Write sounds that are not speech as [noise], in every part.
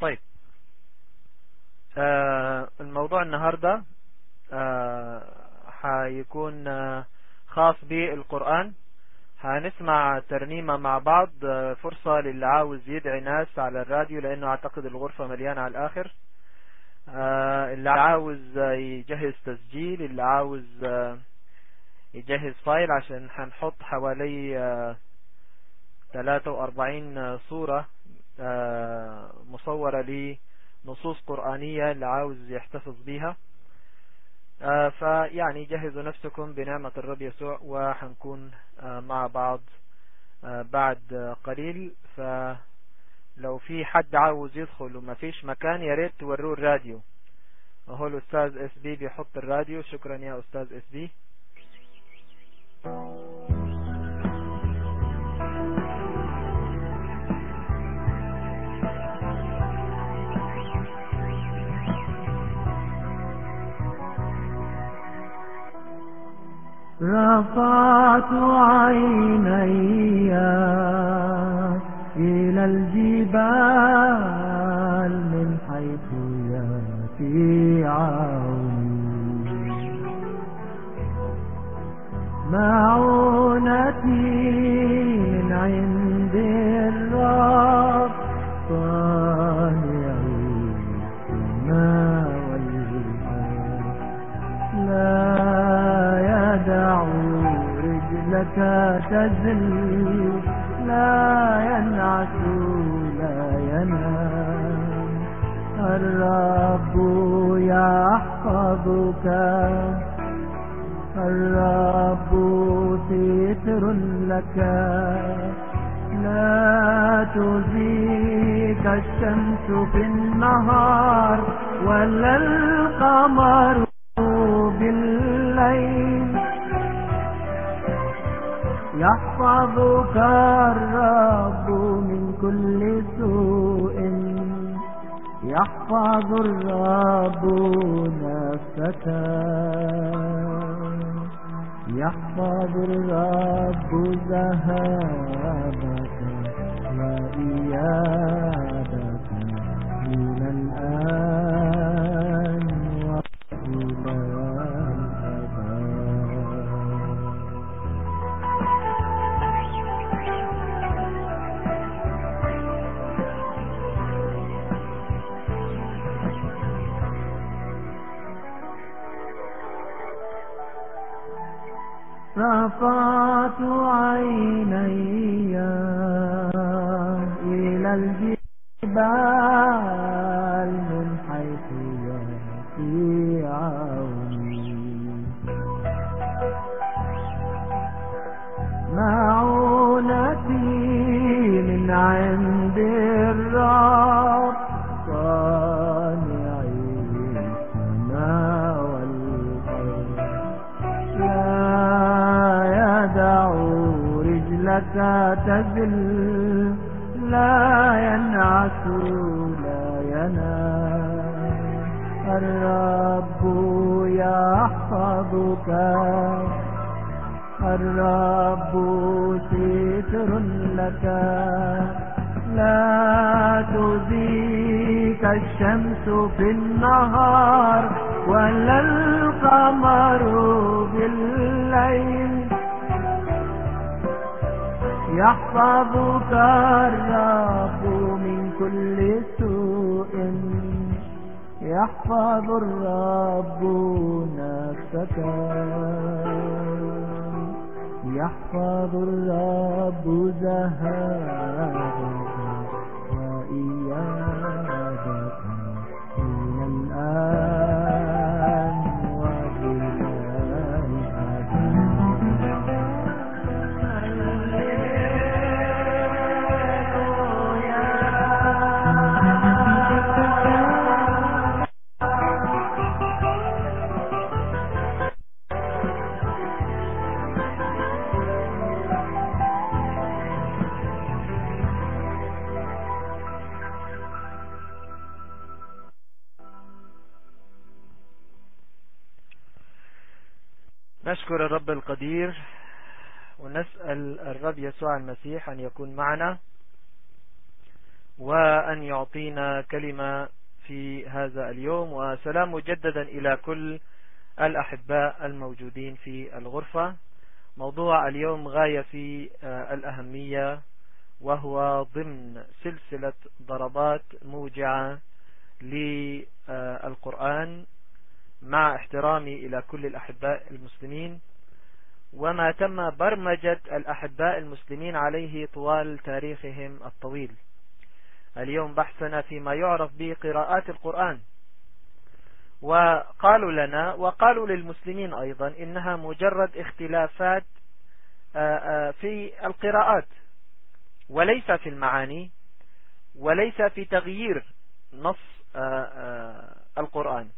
طيب. آه الموضوع النهاردة آه حيكون آه خاص بالقرآن. هنسمع ترنيمة مع بعض فرصة للي عاوز يدعي ناس على الراديو لأنه أعتقد الغرفة مليانة على الآخر. اللي عاوز يجهز تسجيل اللي عاوز يجهز فايل عشان هنحط حوالي آه 43 صورة. مصورة لنصوص قرآنية اللي عاوز يحتفظ بيها. آه فيعني جهزوا نفسكم بنعمة الرب يسوع وحنكون آه مع بعض بعد قليل. فلو في حد عاوز يدخل وما فيش مكان يا ريت توروه الراديو. وهو الأستاذ إس بي بيحط الراديو. شكرا يا أستاذ إس بي. رفعت عيني إلى الجبال من حيث يأتي عوني. معونتي من عند تزل لا ينعس لا ينام. الرب يحفظك الرب ستر لك. لا تزيك الشمس في النهار ولا القمر بالليل. يحفظك الرب من كل سوء. يحفظ الرب نفسك. يحفظ الرب ذهابك وإيابك من الآن. رفعت عيني إلى الجبال من حيث يأتي عوني معونتي من عند رجلك تزل لا ينعس لا ينام الرب يحفظك. الرب ستر لك. لا تزيك الشمس في النهار ولا القمر بالليل. يحفظك الرب من كل سوء. يحفظ الرب نفسك. يحفظ الرب ذهابك الرب القدير ونسأل الرب يسوع المسيح أن يكون معنا وأن يعطينا كلمة في هذا اليوم وسلام مجددا إلى كل الأحباء الموجودين في الغرفة. موضوع اليوم غاية في آه، الأهمية وهو ضمن سلسلة ضربات موجعة للقرآن مع احترامي إلى كل الأحباء المسلمين وما تم برمجة الأحباء المسلمين عليه طوال تاريخهم الطويل. اليوم بحثنا فيما يعرف بقراءات القرآن. وقالوا لنا وقالوا للمسلمين أيضا إنها مجرد اختلافات آه، آه، في القراءات. وليس في المعاني وليس في تغيير نص آه، القرآن.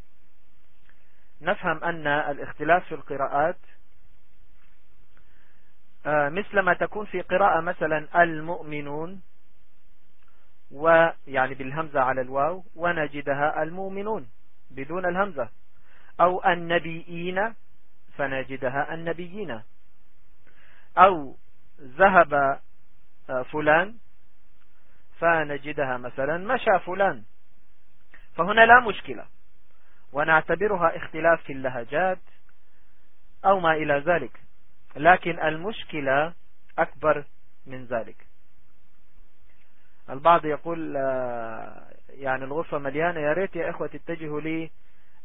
نفهم أن الاختلاف في القراءات مثل ما تكون في قراءة مثلا المؤمنون ويعني بالهمزة على الواو ونجدها المؤمنون بدون الهمزة. أو النبيين فنجدها النبيين. أو ذهب آه، فلان فنجدها مثلا مشى فلان. فهنا لا مشكلة. ونعتبرها اختلاف في اللهجات أو ما إلى ذلك. لكن المشكلة أكبر من ذلك. البعض يقول آه، يعني الغرفة مليانة يا ريت يا إخوة تتجهوا لي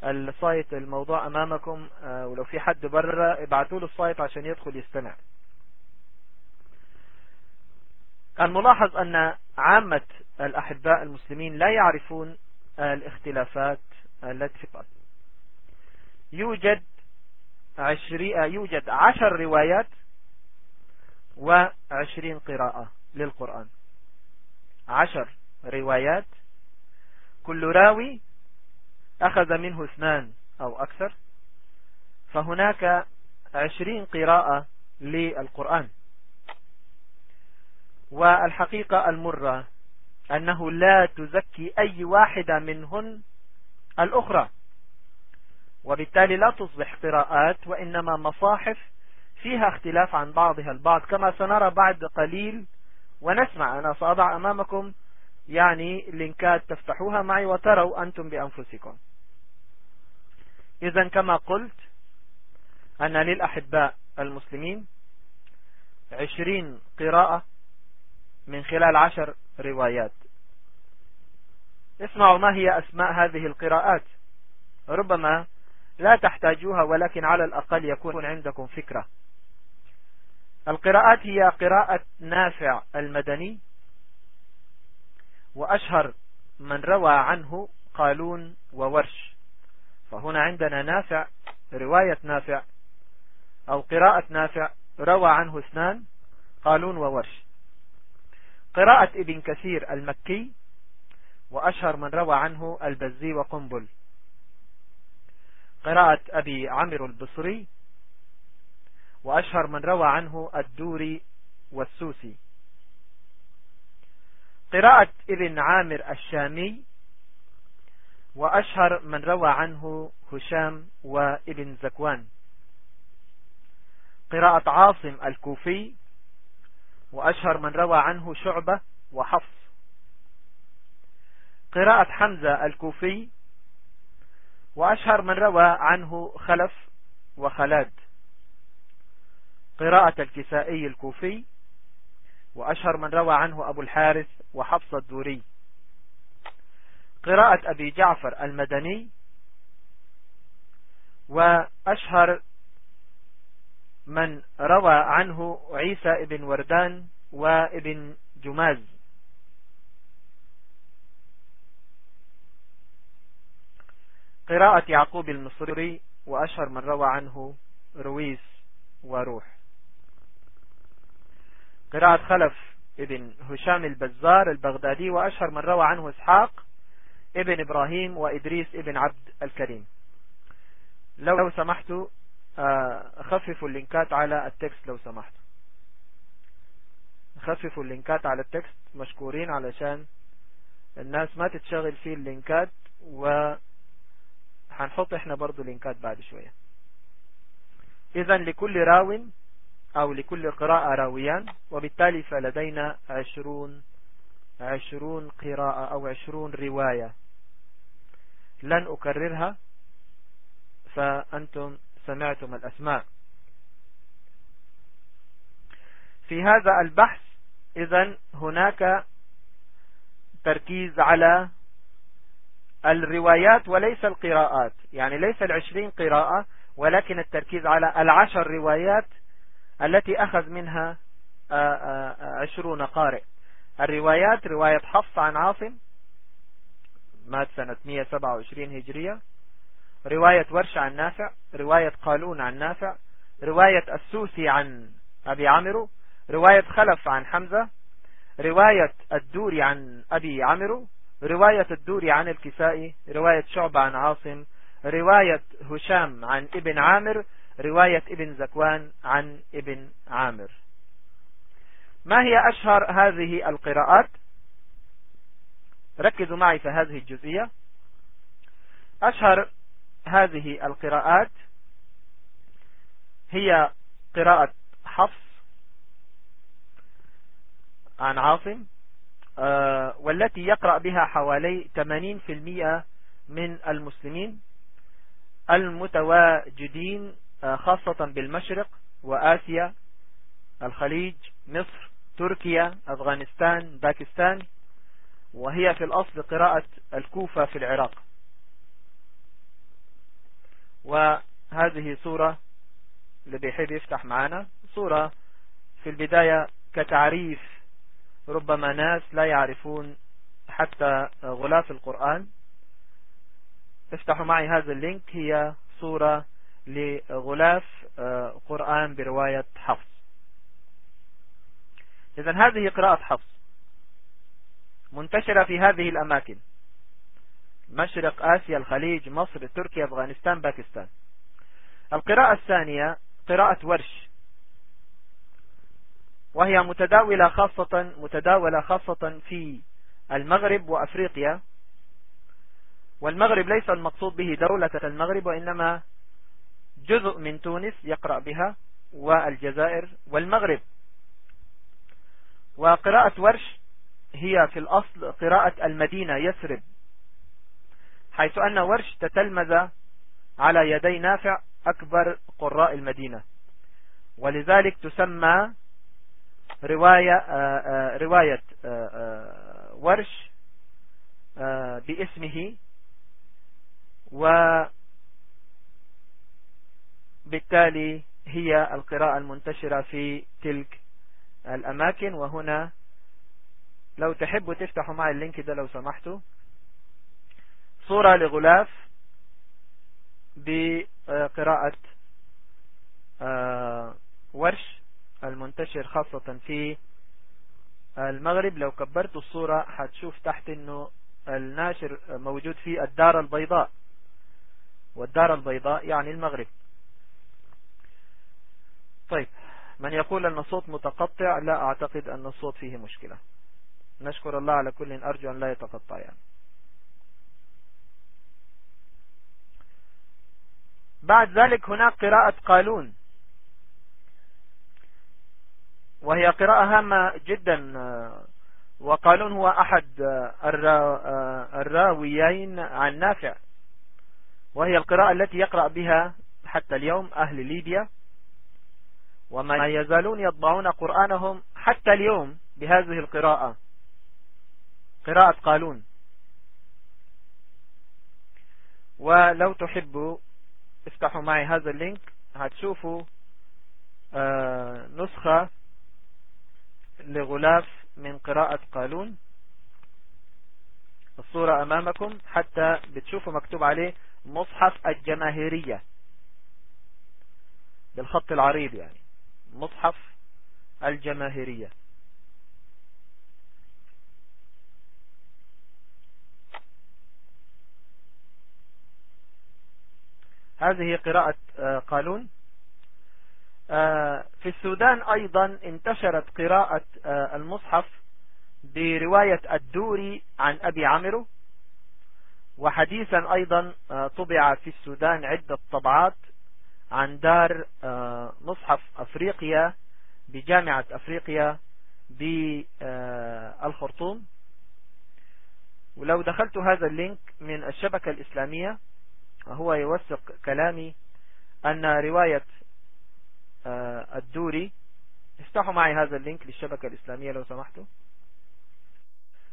ال site الموضوع أمامكم آه، ولو في حد برا ابعتوا له ال site عشان يدخل يستمع. الملاحظ أن عامة الأحباء المسلمين لا يعرفون الاختلافات التي في يوجد عشري يوجد عشر روايات وعشرين قراءة للقرآن. عشر روايات كل راوي أخذ منه اثنان أو أكثر فهناك عشرين قراءة للقرآن. والحقيقة المرة أنه لا تزكي أي واحدة منهن الأخرى. وبالتالي لا تصبح قراءات وإنما مصاحف فيها اختلاف عن بعضها البعض كما سنرى بعد قليل ونسمع. أنا سأضع أمامكم يعني لينكات تفتحوها معي وتروا أنتم بأنفسكم. إذا كما قلت أن للأحباء المسلمين عشرين قراءة من خلال عشر روايات. اسمعوا ما هي أسماء هذه القراءات. ربما لا تحتاجوها ولكن على الأقل يكون عندكم فكرة. القراءات هي قراءة نافع المدني وأشهر من روى عنه قالون وورش. فهنا عندنا نافع رواية نافع أو قراءة نافع روى عنه اثنان قالون وورش. قراءة ابن كثير المكي وأشهر من روى عنه البزي وقنبل. قراءة أبي عمرو البصري وأشهر من روى عنه الدوري والسوسي. قراءة ابن عامر الشامي وأشهر من روى عنه هشام وابن زكوان. قراءة عاصم الكوفي وأشهر من روى عنه شعبة وحفص. قراءة حمزة الكوفي وأشهر من روى عنه خلف وخلاد. قراءة الكسائي الكوفي وأشهر من روى عنه أبو الحارث وحفص الدوري. قراءة أبي جعفر المدني وأشهر من روى عنه عيسى ابن وردان وابن جماز. قراءة يعقوب البصري وأشهر من روى عنه رويس وروح. قراءة خلف ابن هشام البزار البغدادي وأشهر من روى عنه إسحاق ابن إبراهيم وإدريس ابن عبد الكريم. لو سمحتوا آه، خففوا اللينكات على ال text لو سمحتوا خففوا اللينكات على ال text مشكورين علشان الناس ما تتشغل فيه اللينكات و هنحط إحنا برضو لينكات بعد شوية. اذا لكل راو أو لكل قراءة راويان وبالتالي فلدينا عشرون عشرون قراءة أو عشرون رواية. لن أكررها فأنتم سمعتم الأسماء. في هذا البحث إذا هناك تركيز على الروايات وليس القراءات. يعني ليس العشرين قراءة ولكن التركيز على العشر روايات التي أخذ منها آه، آه، عشرون قارئ. الروايات رواية حفص عن عاصم مات سنة 127 هجرية. رواية ورش عن نافع رواية قالون عن نافع. رواية السوسي عن أبي عمرو. رواية خلف عن حمزة. رواية الدوري عن أبي عمرو. رواية الدوري عن الكسائي رواية شعب عن عاصم رواية هشام عن ابن عامر رواية ابن زكوان عن ابن عامر. ما هي أشهر هذه القراءات؟ ركزوا معي في هذه الجزئية. أشهر هذه القراءات هي قراءة حفص عن عاصم والتي يقرأ بها حوالي 80% من المسلمين المتواجدين آه، خاصة بالمشرق وآسيا الخليج مصر تركيا أفغانستان باكستان وهي في الأصل قراءة الكوفة في العراق. وهذه صورة اللي بيحب يفتح معنا صورة في البداية كتعريف ربما ناس لا يعرفون حتى غلاف القرآن. افتحوا معي هذا اللينك هي صورة لغلاف آه، قرآن برواية حفص. إذا هذه قراءة حفص منتشرة في هذه الأماكن. مشرق آسيا الخليج مصر تركيا أفغانستان باكستان. القراءة الثانية قراءة ورش. وهي متداولة خاصة متداولة خاصة في المغرب وأفريقيا. والمغرب ليس المقصود به دولة المغرب وإنما جزء من تونس يقرأ بها والجزائر والمغرب. وقراءة ورش هي في الأصل قراءة المدينة يسرب حيث أن ورش تتلمذ على يدي نافع أكبر قراء المدينة. ولذلك تسمى رواية آه، آه، رواية آه، ورش باسمه وبالتالي هي القراءة المنتشرة في تلك الأماكن. وهنا لو تحبوا تفتحوا معي اللينك ده لو سمحتوا. صورة لغلاف بقراءة ورش. المنتشر خاصة في المغرب. لو كبرت الصورة هتشوف تحت إنه الناشر موجود في الدار البيضاء. والدار البيضاء يعني المغرب. طيب من يقول أن الصوت متقطع لا أعتقد أن الصوت فيه مشكلة. نشكر الله على كل أرجو أن لا يتقطع يعني. بعد ذلك هناك قراءة قالون. وهي قراءة هامة جدا وقالون هو أحد الراويين عن نافع. وهي القراءة التي يقرأ بها حتى اليوم أهل ليبيا. وما يزالون يطبعون قرآنهم حتى اليوم بهذه القراءة. قراءة قالون. ولو تحبوا افتحوا معي هذا اللينك هتشوفوا آه، نسخة لغلاف من قراءة قالون. الصورة أمامكم حتى بتشوفوا مكتوب عليه مصحف الجماهيرية. بالخط العريض يعني. مصحف الجماهيرية. هذه قراءة آه، قالون. في السودان أيضا انتشرت قراءة آه، المصحف برواية الدوري عن أبي عمرو وحديثا أيضا طبع في السودان عدة طبعات عن دار مصحف أفريقيا بجامعة أفريقيا بالخرطوم ولو دخلت هذا اللينك من الشبكة الإسلامية هو يوثق كلامي أن رواية آه، الدوري. افتحوا معي هذا ال link للشبكة الإسلامية لو سمحتوا.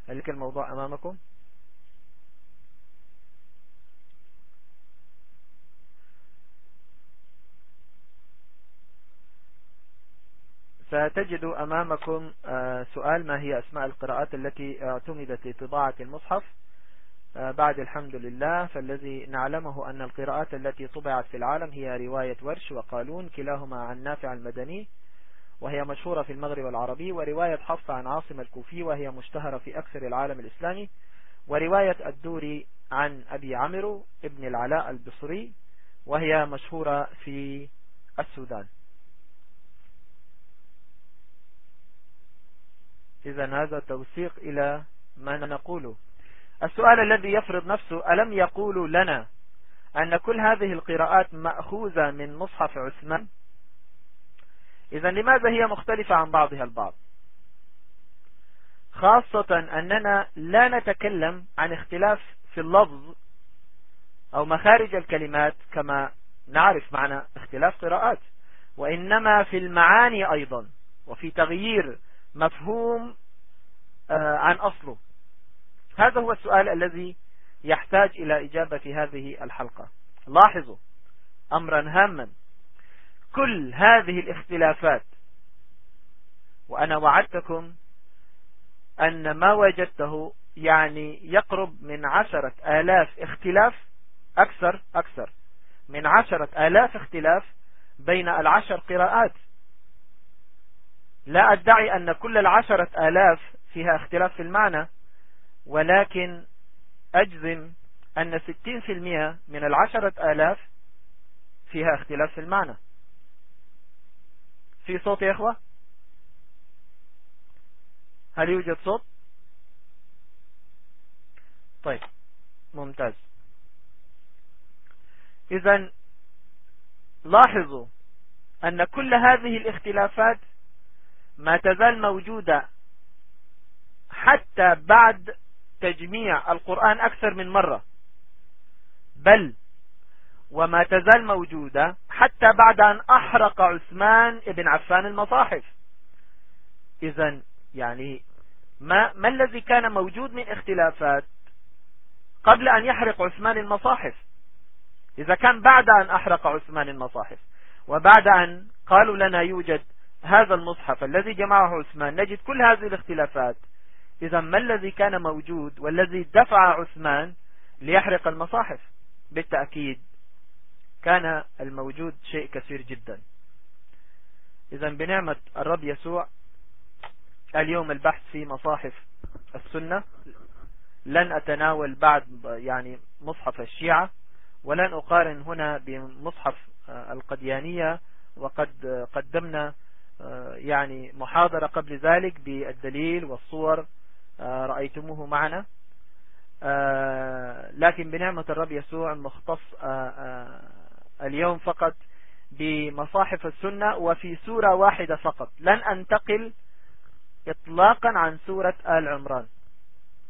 ال link الموضوع أمامكم. ستجد أمامكم آه، سؤال ما هي أسماء القراءات التي اعتمدت لطباعة المصحف؟ آه، بعد الحمد لله فالذي نعلمه أن القراءات التي طبعت في العالم هي رواية ورش وقالون كلاهما عن نافع المدني وهي مشهورة في المغرب العربي ورواية حفص عن عاصم الكوفي وهي مشتهرة في أكثر العالم الإسلامي ورواية الدوري عن أبي عمرو ابن العلاء البصري وهي مشهورة في السودان. إذا هذا توثيق إلى ما نقوله. السؤال الذي يفرض نفسه ألم يقولوا لنا أن كل هذه القراءات مأخوذة من مصحف عثمان؟ إذا لماذا هي مختلفة عن بعضها البعض؟ خاصة أننا لا نتكلم عن اختلاف في اللفظ أو مخارج الكلمات كما نعرف معنى اختلاف قراءات وإنما في المعاني أيضا وفي تغيير مفهوم آه، عن أصله. هذا هو السؤال الذي يحتاج إلى إجابة في هذه الحلقة. لاحظوا أمرا هاما. كل هذه الاختلافات وأنا وعدتكم أن ما وجدته يعني يقرب من عشرة آلاف اختلاف أكثر أكثر من عشرة آلاف اختلاف بين العشر قراءات. لا أدعي أن كل العشرة آلاف فيها اختلاف في المعنى. ولكن أجزم أن ستين في المئة من العشرة آلاف فيها اختلاف في المعنى. في صوت يا إخوة؟ هل يوجد صوت؟ طيب ممتاز. إذا لاحظوا أن كل هذه الاختلافات ما تزال موجودة حتى بعد تجميع القرآن أكثر من مرة. بل وما تزال موجودة حتى بعد أن أحرق عثمان ابن عفان المصاحف. إذا يعني ما, ما الذي كان موجود من اختلافات قبل أن يحرق عثمان المصاحف؟ إذا كان بعد أن أحرق عثمان المصاحف وبعد أن قالوا لنا يوجد هذا المصحف الذي جمعه عثمان نجد كل هذه الاختلافات. إذا ما الذي كان موجود والذي دفع عثمان ليحرق المصاحف؟ بالتأكيد كان الموجود شيء كثير جدا. إذا بنعمة الرب يسوع اليوم البحث في مصاحف السنة لن أتناول بعد يعني مصحف الشيعة ولن أقارن هنا بمصحف القديانية وقد قدمنا يعني محاضرة قبل ذلك بالدليل والصور رأيتموه معنا. آه، لكن بنعمة الرب يسوع مختص آه، اليوم فقط بمصاحف السنة وفي سورة واحدة فقط. لن أنتقل إطلاقا عن سورة آل عمران.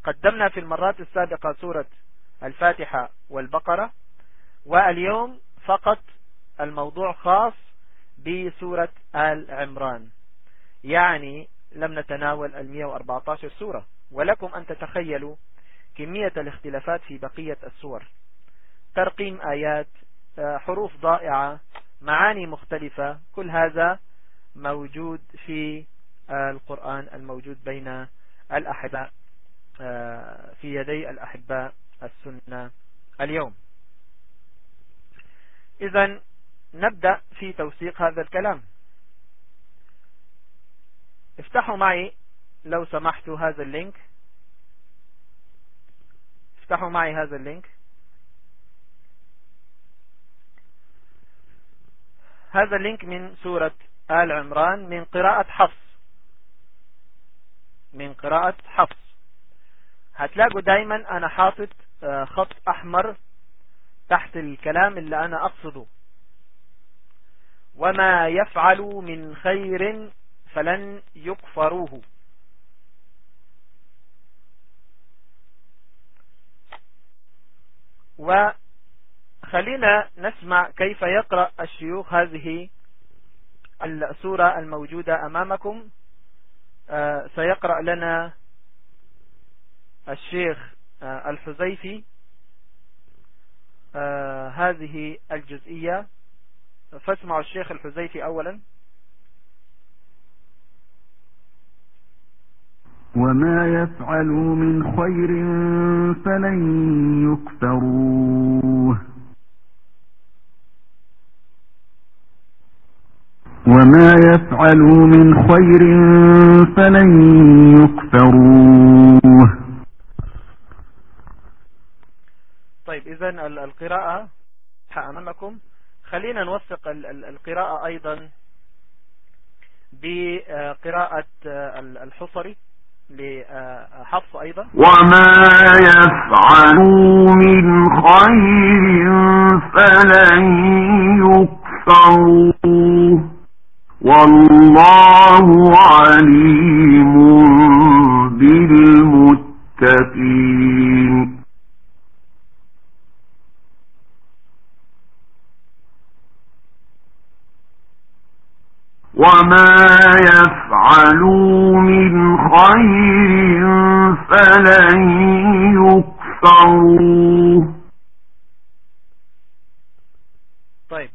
قدمنا في المرات السابقة سورة الفاتحة والبقرة واليوم فقط الموضوع خاص بسورة آل عمران. يعني لم نتناول المية وأربعتاشر سورة. ولكم أن تتخيلوا كمية الاختلافات في بقية السور. ترقيم آيات آه، حروف ضائعة معاني مختلفة. كل هذا موجود في آه، القرآن الموجود بين الأحباء آه، في يدي الأحباء السنة اليوم. إذا نبدأ في توثيق هذا الكلام. افتحوا معي لو سمحتوا هذا ال link. افتحوا معي هذا ال link. هذا ال link من سورة آل عمران من قراءة حفص. من قراءة حفص. هتلاقوا دايما أنا حاطط آه، خط أحمر تحت الكلام اللي أنا أقصده. وما يفعل من خير فلن يكفروه. وخلينا نسمع كيف يقرأ الشيوخ هذه السورة الموجودة أمامكم. آه، سيقرأ لنا الشيخ آه، الحزيفي آه، هذه الجزئية. فاسمعوا الشيخ الحزيفي أولا. وما يفعلوا من خير فلن يكفروه. وما يفعلوا من خير فلن يكفروه. طيب إذا القراءة أمامكم. خلينا نوثق القراءة أيضا بقراءة الحصري. لحفص أيضا. وما يفعلوا من خير فلن يكفروا. والله عليم بالمتقين. وما يفعلوا من خير فلن يكفروا. طيب.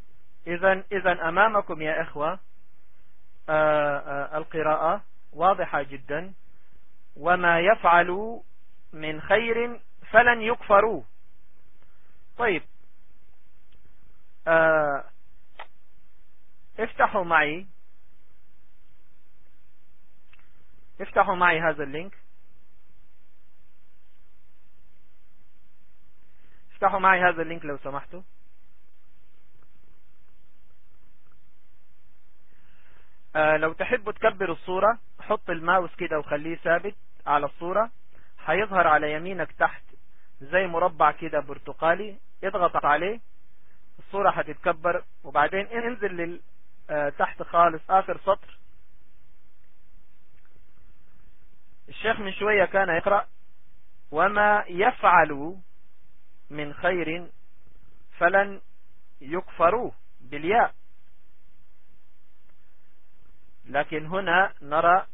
اذا اذا أمامكم يا إخوة آآ آآ القراءة واضحة جدا. وما يفعلوا من خير فلن يكفروه. طيب. افتحوا معي افتحوا معي هذا ال link. افتحوا معي هذا ال link لو سمحتوا. آه لو تحبوا تكبروا الصورة حط الماوس كده وخليه ثابت على الصورة. هيظهر على يمينك تحت زي مربع كده برتقالي اضغط عليه الصورة هتتكبر. وبعدين انزل لل آه تحت خالص آخر سطر. الشيخ من شوية كان يقرأ وما يفعل من خير فلن يكفروه بالياء. لكن هنا نرى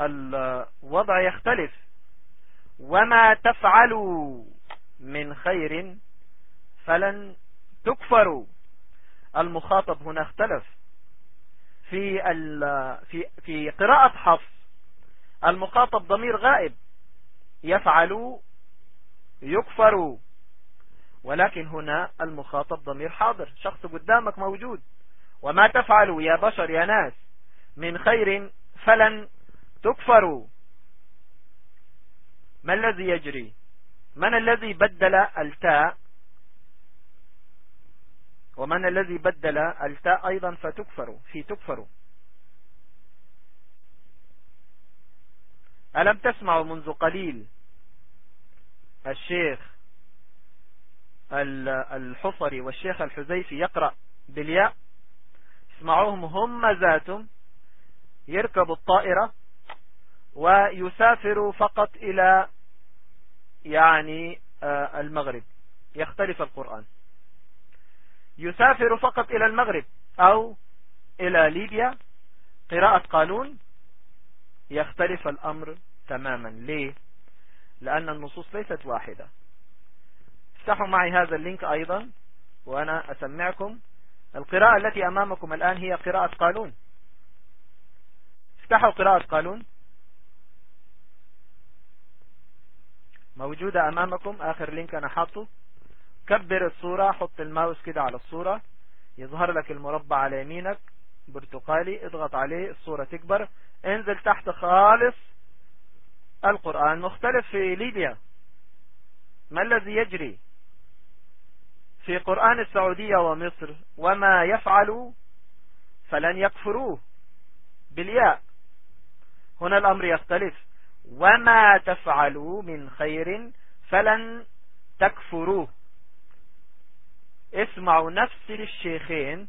الوضع يختلف. وما تفعلوا من خير فلن تكفروا. المخاطب هنا اختلف. في في في قراءة حفص المخاطب ضمير غائب. يفعل يكفر ولكن هنا المخاطب ضمير حاضر. شخص قدامك موجود. وما تفعلوا يا بشر يا ناس؟ من خير فلن تكفروا ما الذي يجري؟ من الذي بدل التاء؟ ومن الذي بدل التاء أيضا فتكفروا في تكفروا ألم تسمعوا منذ قليل الشيخ الحصري والشيخ الحزيفي يقرأ بالياء؟ اسمعوهم هم ذاتهم. يركب الطائرة ويسافر فقط إلى يعني آه، المغرب. يختلف القرآن. يسافر فقط إلى المغرب أو إلى ليبيا. قراءة قالون يختلف الأمر تماما. ليه؟ لأن النصوص ليست واحدة. افتحوا معي هذا ال link أيضا وأنا أسمعكم. القراءة التي أمامكم الآن هي قراءة قالون افتحوا قراءة قالون موجودة أمامكم. آخر link أنا حاطه. كبر الصورة حط الماوس كده على الصورة. يظهر لك المربع على يمينك. برتقالي اضغط عليه الصورة تكبر. انزل تحت خالص. القرآن مختلف في ليبيا. ما الذي يجري؟ في قرآن السعودية ومصر. وما يفعل فلن يكفروه. بالياء. هنا الأمر يختلف. وما تفعلوا من خير فلن تكفروه. اسمعوا نفس الشيخين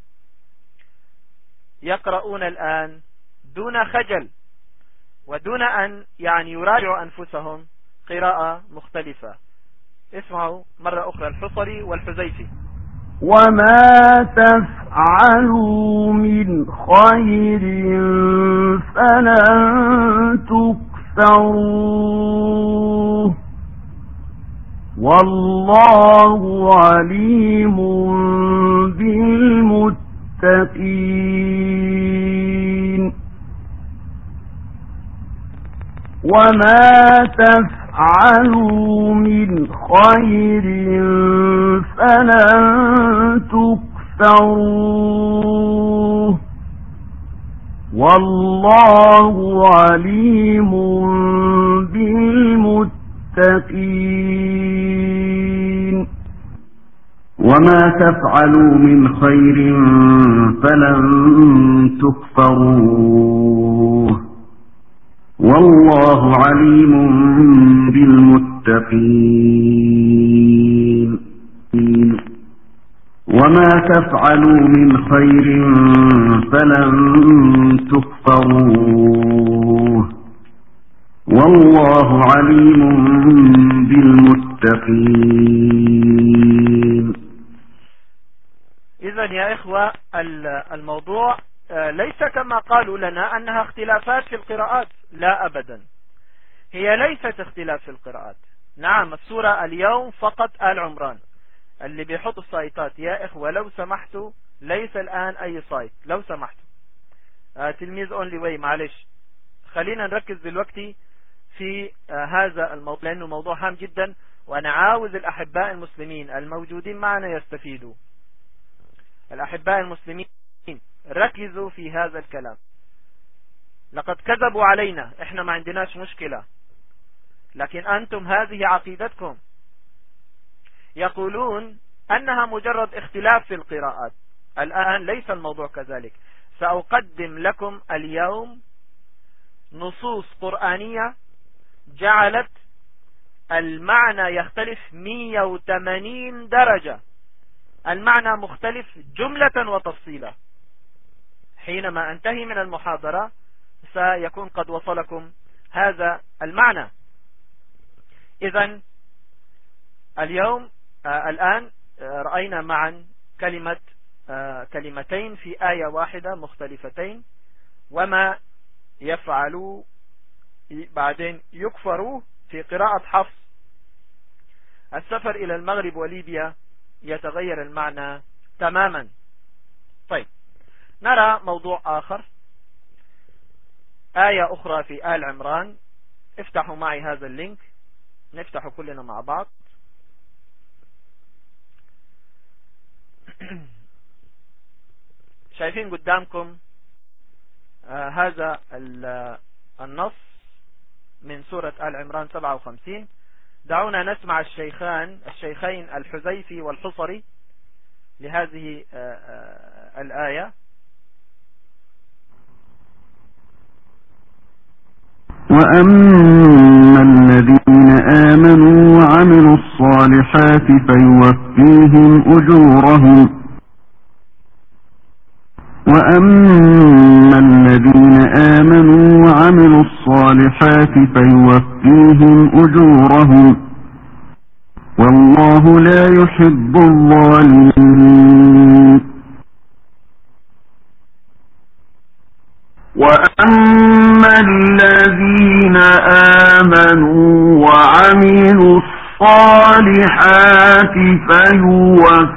يقرؤون الآن دون خجل ودون أن يعني يراجعوا أنفسهم قراءة مختلفة. اسمعوا مرة أخرى الحصري والحزيفي. وما تفعلوا من خير فلن تكفروه والله عليم بالمتقين. وما تفعلوا من خير فلن تكفروه. والله عليم بالمتقين. وما تفعلوا من خير فلن تكفروه والله عليم بالمتقين وما تفعلوا من خير فلن تكفروه والله عليم بالمتقين إذا يا إخوة الموضوع آه، ليس كما قالوا لنا أنها اختلافات في القراءات. لا أبدا. هي ليست اختلاف في القراءات. نعم السورة اليوم فقط آل عمران. اللي بيحط السايتات يا إخوة لو سمحتوا ليس الآن أي site. لو سمحتوا. آه تلميذ only way معلش. خلينا نركز دلوقتي في آه هذا الموضوع لأنه موضوع هام جدا. وأنا عاوز الأحباء المسلمين الموجودين معنا يستفيدوا. الأحباء المسلمين ركزوا في هذا الكلام. لقد كذبوا علينا إحنا ما عندناش مشكلة. لكن أنتم هذه عقيدتكم. يقولون أنها مجرد اختلاف في القراءات. الآن ليس الموضوع كذلك. سأقدم لكم اليوم نصوص قرآنية جعلت المعنى يختلف 180 درجة. المعنى مختلف جملة وتفصيلا. حينما أنتهي من المحاضرة سيكون قد وصلكم هذا المعنى. إذا اليوم آه الآن آه رأينا معا كلمة آه كلمتين في آية واحدة مختلفتين وما يفعلوا بعدين يكفروا في قراءة حفص. السفر إلى المغرب وليبيا يتغير المعنى تماما. طيب نرى موضوع آخر. آية أخرى في آل عمران. افتحوا معي هذا اللينك. نفتحه كلنا مع بعض. [clears throat] شايفين قدامكم آه هذا النص من سورة آل عمران 57 دعونا نسمع الشيخان الشيخين الحزيفي والحصري لهذه آه آه الآية. وأما الذين آمنوا وعملوا الصالحات فيوفيهم أجورهم. وأما الذين آمنوا وعملوا الصالحات فيوفيهم أجورهم والله لا يحب الظالمين. وأما الذين آمنوا وعملوا الصالحات فيوفيهم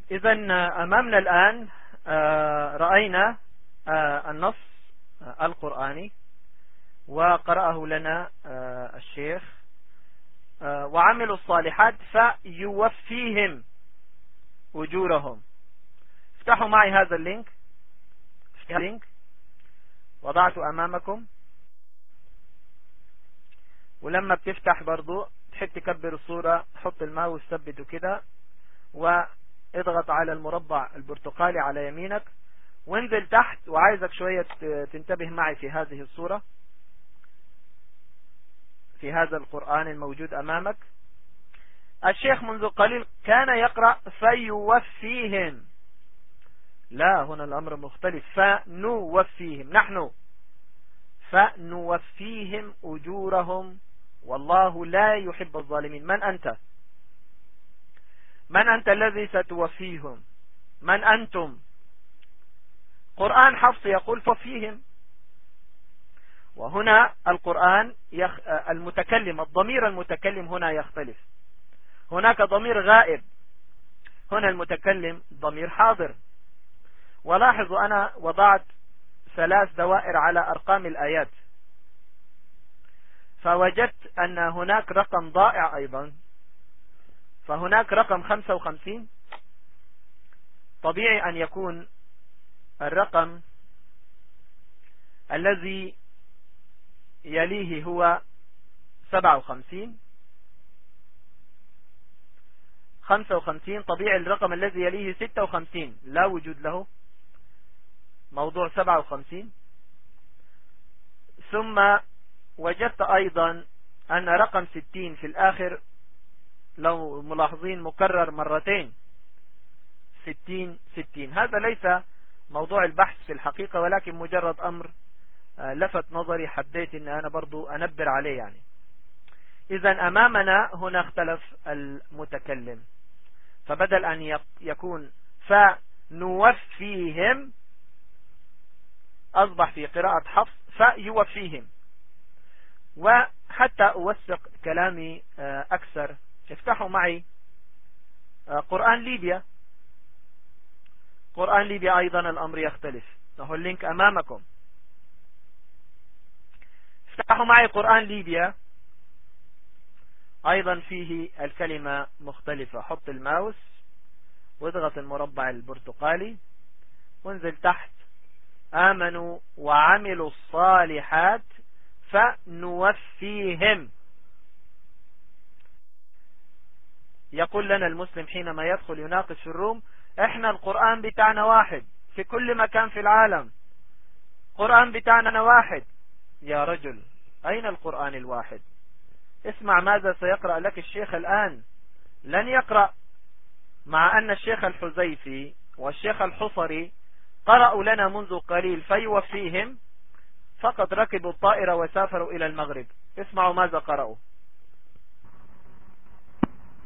إذا أمامنا الآن رأينا النص القرآني وقرأه لنا الشيخ وعملوا الصالحات فيوفيهم أجورهم. افتحوا معي هذا ال link. ال link. وضعته أمامكم. ولما بتفتح برضو تحب تكبر الصورة حط الماوس ثبته كده. واضغط على المربع البرتقالي على يمينك وانزل تحت وعايزك شوية تنتبه معي في هذه الصورة في هذا القرآن الموجود أمامك. الشيخ منذ قليل كان يقرأ فيوفيهم. لا هنا الأمر مختلف. فنوفيهم. نحن فنوفيهم أجورهم. والله لا يحب الظالمين. من أنت؟ من أنت الذي ستوفيهم؟ من أنتم؟ قرآن حفص يقول ففيهم وهنا القرآن يخ... المتكلم الضمير المتكلم هنا يختلف. هناك ضمير غائب. هنا المتكلم ضمير حاضر. ولاحظوا أنا وضعت ثلاث دوائر على أرقام الآيات. فوجدت أن هناك رقم ضائع أيضا. فهناك رقم 55 طبيعي أن يكون الرقم الذي يليه هو 57 55 طبيعي الرقم الذي يليه 56 لا وجود له. موضوع 57 ثم وجدت أيضا أن رقم 60 في الآخر لو ملاحظين مكرر مرتين. 60 60 هذا ليس موضوع البحث في الحقيقة ولكن مجرد أمر آه، لفت نظري حبيت إن أنا برضو أنبر عليه يعني. اذا أمامنا هنا اختلف المتكلم. فبدل أن يكون فنوفيهم أصبح في قراءة حفص فيوفيهم وحتى أوثق كلامي آه، أكثر افتحوا معي آه، قرآن ليبيا. قرآن ليبيا أيضا الأمر يختلف. نهو اللينك أمامكم. افتحوا معي قرآن ليبيا. أيضا فيه الكلمة مختلفة. حط الماوس واضغط المربع البرتقالي. وانزل تحت. آمنوا وعملوا الصالحات فنوفيهم. يقول لنا المسلم حينما يدخل يناقش في الروم إحنا القرآن بتاعنا واحد في كل مكان في العالم. قرآن بتاعنا واحد. يا رجل أين القرآن الواحد؟ اسمع ماذا سيقرأ لك الشيخ الآن. لن يقرأ مع أن الشيخ الحزيفي والشيخ الحصري قرأوا لنا منذ قليل فيوفيهم. فقد ركبوا الطائرة وسافروا إلى المغرب. اسمعوا ماذا قرأوا.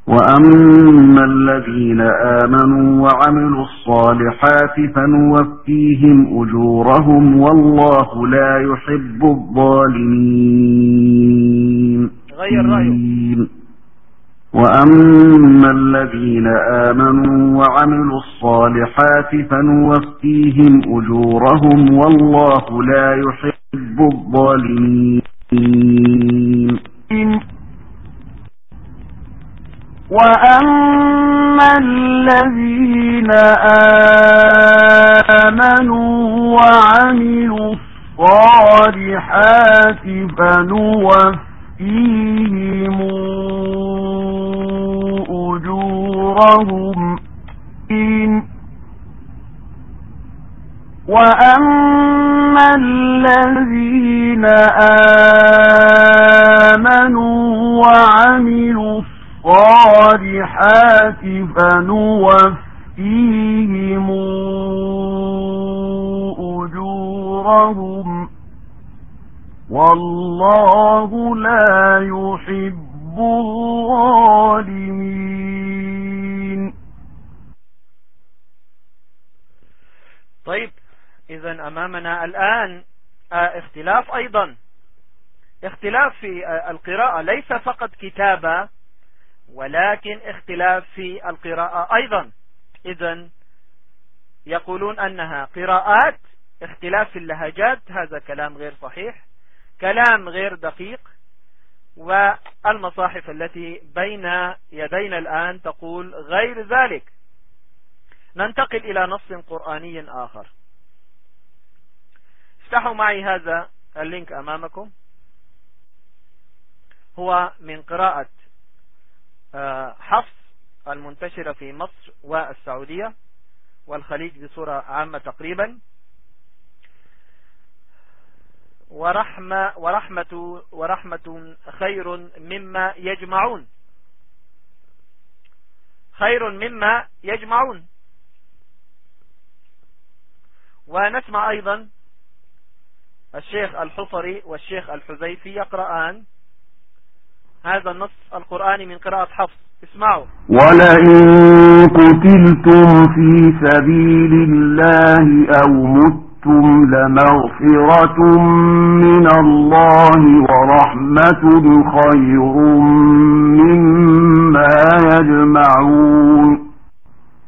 وأما الذين آمنوا وعملوا الصالحات فنوفيهم أجورهم والله لا يحب الظالمين. غير رأيه. وأما الذين آمنوا وعملوا الصالحات فنوفيهم أجورهم والله لا يحب الظالمين. وأما الذين آمنوا وعملوا الصالحات فنوفيهم أجورهم وأما الذين آمنوا وعملوا الصالحات فنوفيهم أجورهم والله لا يحب الظالمين طيب إذا أمامنا الآن آه، اختلاف أيضا. اختلاف في آه، القراءة ليس فقط كتابة ولكن اختلاف في القراءة أيضا. إذا يقولون أنها قراءات اختلاف في اللهجات هذا كلام غير صحيح كلام غير دقيق والمصاحف التي بين يدينا الآن تقول غير ذلك. ننتقل إلى نص قرآني آخر. افتحوا معي هذا اللينك أمامكم. هو من قراءة حفص المنتشرة في مصر والسعودية والخليج بصورة عامة تقريبا. ورحمة, ورحمة, ورحمة خير مما يجمعون. خير مما يجمعون. ونسمع أيضا الشيخ الحصري والشيخ الحزيفي يقرآن هذا النص القرآني من قراءة حفص. اسمعوا. ولئن قتلتم في سبيل الله أو متم لمغفرة من الله ورحمة خير مما يجمعون.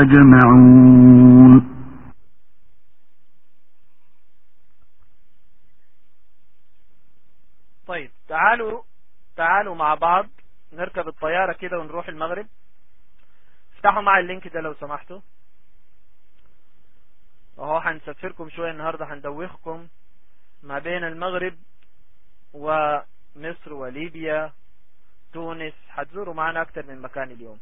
يجمعون. طيب تعالوا تعالوا مع بعض. نركب الطيارة كده ونروح المغرب. افتحوا مع اللينك ده لو سمحتوا. وهو هنسفركم شوية النهاردة هندوخكم ما بين المغرب ومصر وليبيا تونس. هتزوروا معنا أكتر من مكان اليوم.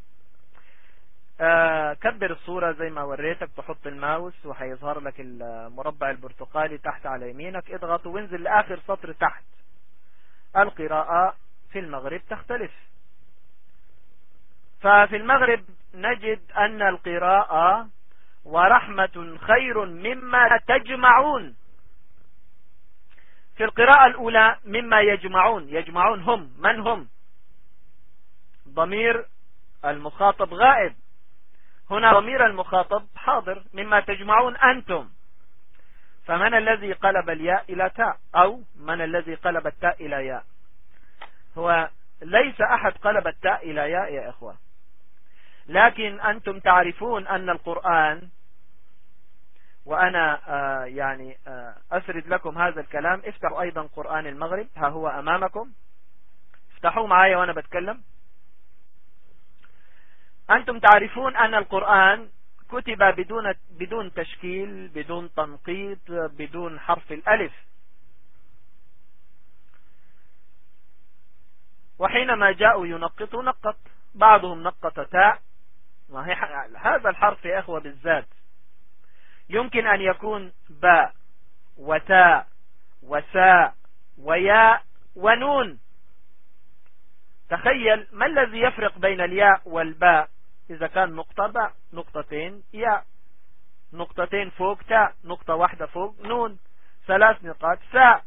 كبر الصورة زي ما وريتك تحط الماوس وهيظهر لك المربع البرتقالي تحت على يمينك. اضغط وانزل لآخر سطر تحت. القراءة في المغرب تختلف. ففي المغرب نجد أن القراءة ورحمة خير مما تجمعون. في القراءة الأولى مما يجمعون يجمعون هم. من هم؟ ضمير المخاطب غائب. هنا ضمير المخاطب حاضر مما تجمعون أنتم. فمن الذي قلب الياء إلى تاء؟ أو من الذي قلب التاء إلى ياء؟ هو ليس أحد قلب التاء إلى ياء يا إخوة. لكن أنتم تعرفون أن القرآن وأنا آه يعني آه أسرد لكم هذا الكلام. افتحوا أيضا قرآن المغرب. ها هو أمامكم. افتحوا معايا وأنا بتكلم. أنتم تعرفون أن القرآن كتب بدون بدون تشكيل بدون تنقيط بدون حرف الألف. وحينما جاءوا ينقطوا نقط بعضهم نقط تاء. هذا الحرف يا أخوة بالذات. يمكن أن يكون باء وتاء وساء وياء ونون. تخيل ما الذي يفرق بين الياء والباء؟ إذا كان نقطة باء نقطتين ياء نقطتين فوق تاء نقطة واحدة فوق نون ثلاث نقاط ساء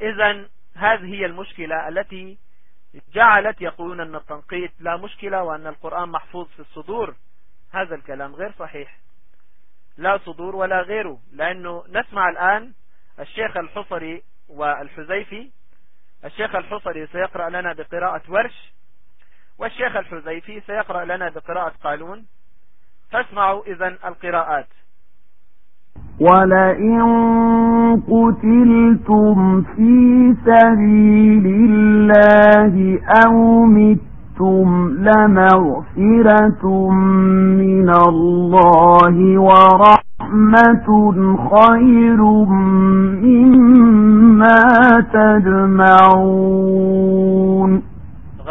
إذا هذه هي المشكلة التي جعلت يقولون أن التنقيط لا مشكلة وأن القرآن محفوظ في الصدور. هذا الكلام غير صحيح. لا صدور ولا غيره. لأنه نسمع الآن الشيخ الحصري والحزيفي الشيخ الحصري سيقرأ لنا بقراءة ورش. والشيخ الحزيفي سيقرأ لنا بقراءة قالون. فاسمعوا إذا القراءات. ولئن قتلتم في سبيل الله أو متم لمغفرة من الله ورحمة خير مما تجمعون.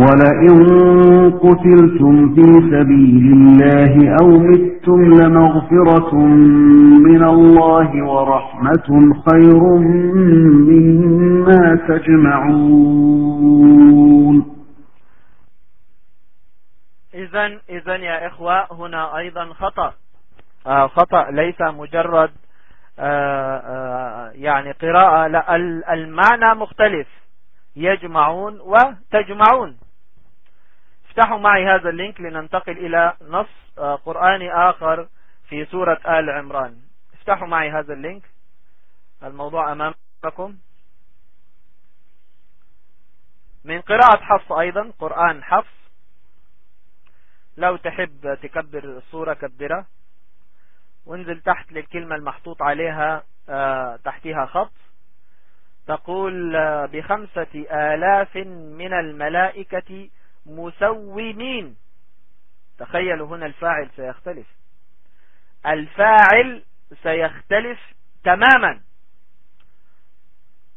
ولئن قتلتم في سبيل الله أو متم لمغفرة من الله ورحمة خير مما تجمعون. إذا إذا يا إخوة هنا أيضا خطأ. آه خطأ ليس مجرد آه آه يعني قراءة لا المعنى مختلف. يجمعون وتجمعون. افتحوا معي هذا اللينك لننتقل إلى نص آه، قرآني آخر في سورة آل عمران. افتحوا معي هذا اللينك. الموضوع أمامكم. من قراءة حفص أيضا قرآن حفص. لو تحب تكبر الصورة كبرة وانزل تحت للكلمة المحطوط عليها آه، تحتها خط. تقول آه، بخمسة آلاف من الملائكة مسومين. تخيلوا هنا الفاعل سيختلف. الفاعل سيختلف تماما.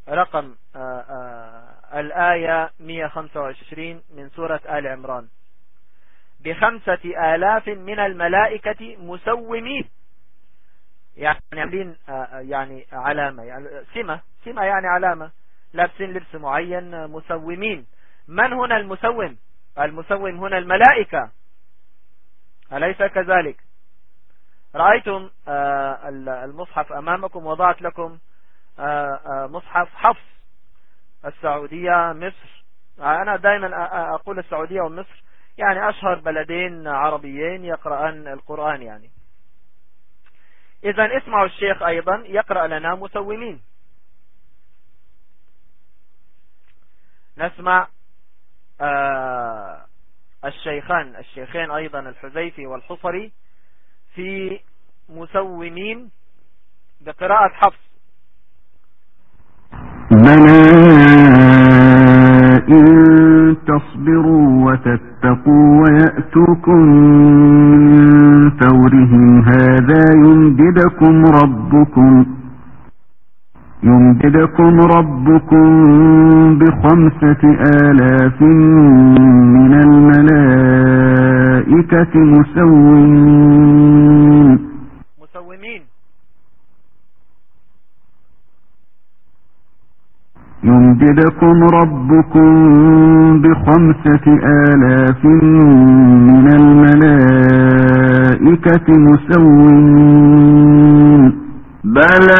رقم آآ آه، آآ الآية 125 من سورة آل عمران. بخمسة آلاف من الملائكة مسومين. يعني عاملين يعني علامة يعني سمة سمة يعني علامة. لابسين لبس معين مسومين. من هنا المسوم؟ المسوم هنا الملائكة. أليس كذلك؟ رأيتم المصحف أمامكم وضعت لكم مصحف حفص السعودية مصر. أنا دائما أقول السعودية ومصر يعني أشهر بلدين عربيين يقرأن القرآن يعني. إذا اسمعوا الشيخ أيضا يقرأ لنا مسومين. نسمع آه الشيخان الشيخين أيضا الحزيفي والحصري في مسومين بقراءة حفص إن تصبروا وتتقوا ويأتوكم من فورهم. هذا يمددكم ربكم. يمددكم ربكم بخمسة آلاف من الملائكة مسومين. يمددكم ربكم بخمسة آلاف من الملائكة مسوين بلى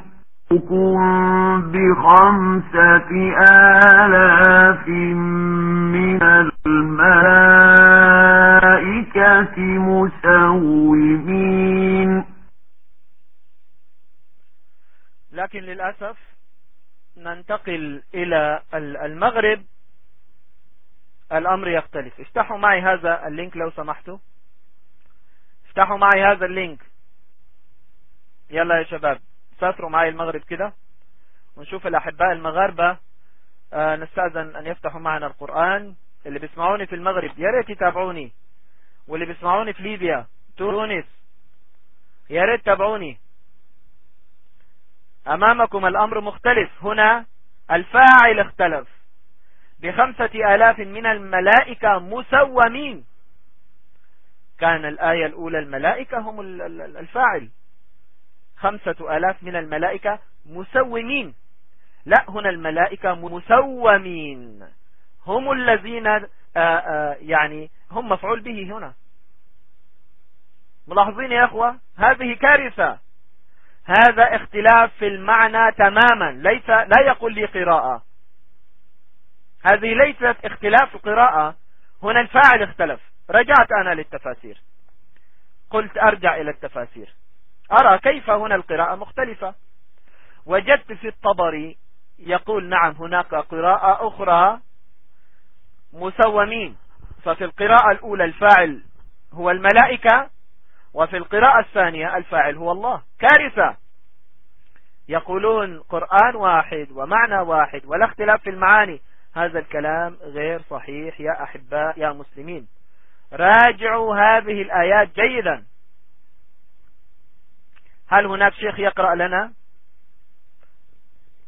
بخمسة آلاف من الملائكة مسومين. لكن للأسف ننتقل إلى المغرب. الأمر يختلف. افتحوا معي هذا اللينك لو سمحتوا. افتحوا معي هذا ال link. يلا يا شباب. سافروا معي المغرب كده ونشوف الأحباء المغاربة آه نستأذن أن يفتحوا معنا القرآن. اللي بيسمعوني في المغرب يا ريت يتابعوني. واللي بيسمعوني في ليبيا تونس يا ريت تابعوني. أمامكم الأمر مختلف. هنا الفاعل اختلف. بخمسة آلاف من الملائكة مسومين. كان الآية الأولى الملائكة هم الفاعل. خمسة آلاف من الملائكة مسومين. لا هنا الملائكة مسومين. هم الذين آآ آآ يعني هم مفعول به هنا. ملاحظين يا أخوة؟ هذه كارثة. هذا اختلاف في المعنى تماما. ليس لا يقول لي قراءة. هذه ليست اختلاف القراءة هنا الفاعل اختلف. رجعت أنا للتفاسير. قلت أرجع إلى التفاسير. أرى كيف هنا القراءة مختلفة. وجدت في الطبري يقول نعم هناك قراءة أخرى مسومين. ففي القراءة الأولى الفاعل هو الملائكة وفي القراءة الثانية الفاعل هو الله. كارثة. يقولون قرآن واحد ومعنى واحد ولا اختلاف في المعاني. هذا الكلام غير صحيح يا أحباء يا مسلمين. راجعوا هذه الآيات جيدا. هل هناك شيخ يقرأ لنا؟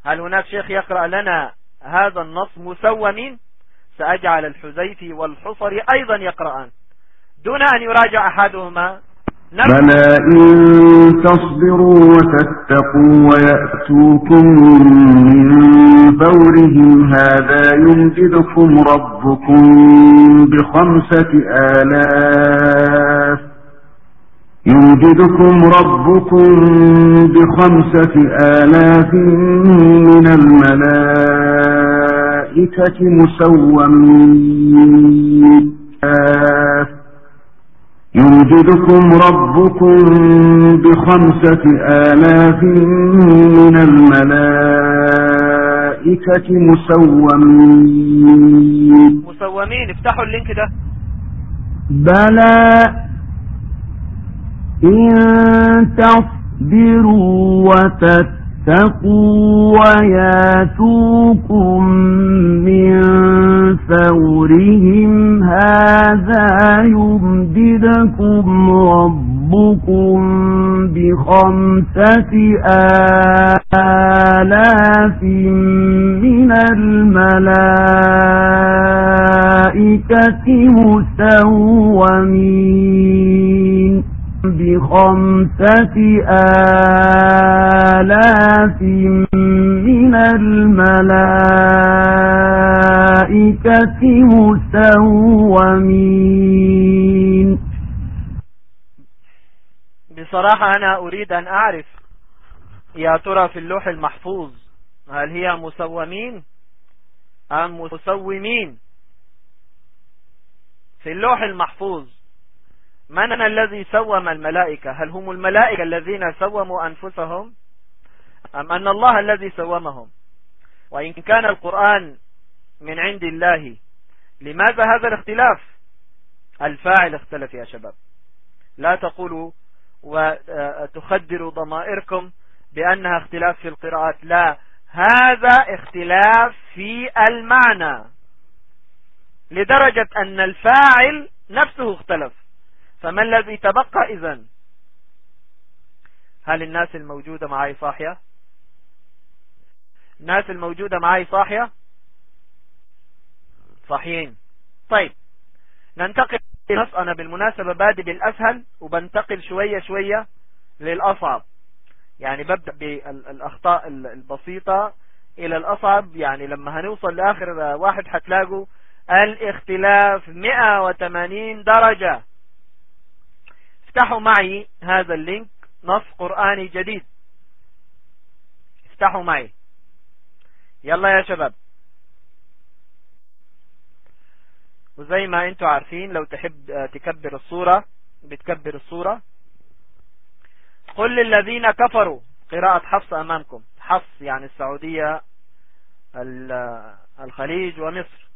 هل هناك شيخ يقرأ لنا هذا النص مسوم سأجعل الحزيفي والحصري أيضا يقرأان. دون أن يراجع أحدهما بلى إن تصبروا وتتقوا ويأتوكم من فورهم هذا يمجدكم ربكم بخمسة آلاف يمجدكم ربكم بخمسة آلاف من الملائكة مسومين. يمجدكم ربكم بخمسة آلاف من الملائكة مسومين. مسومين افتحوا اللينك ده. بلى إن تصبروا وتتقوا وياتوكم من فورهم هذا يمددكم ربكم بخمسة آلاف من الملائكة مسومين. بخمسة آلاف من الملائكة مسومين. بصراحة أنا أريد أن أعرف يا ترى في اللوح المحفوظ هل هي مسومين أم مسومين؟ في اللوح المحفوظ من الذي سوم الملائكة؟ هل هم الملائكة الذين سوموا أنفسهم؟ أم أن الله الذي سومهم؟ وإن كان القرآن من عند الله لماذا هذا الاختلاف؟ الفاعل اختلف يا شباب. لا تقولوا وتخدروا ضمائركم بأنها اختلاف في القراءات. لا هذا اختلاف في المعنى لدرجة أن الفاعل نفسه اختلف. فما الذي تبقى إذن؟ هل الناس الموجودة معي صاحية؟ الناس الموجودة معي صاحية؟ صحيين طيب ننتقل أنا بالمناسبة بادي بالأسهل وبنتقل شوية شوية للأصعب. يعني ببدأ بالأخطاء البسيطة إلى الأصعب. يعني لما هنوصل لآخر واحد حتلاقوا الإختلاف 180 درجة. افتحوا معي هذا اللينك نص قرآني جديد. افتحوا معي. يلا يا شباب. وزي ما أنتوا عارفين لو تحب تكبر الصورة بتكبر الصورة. قل للذين كفروا قراءة حفص أمامكم. حفص يعني السعودية الخليج ومصر.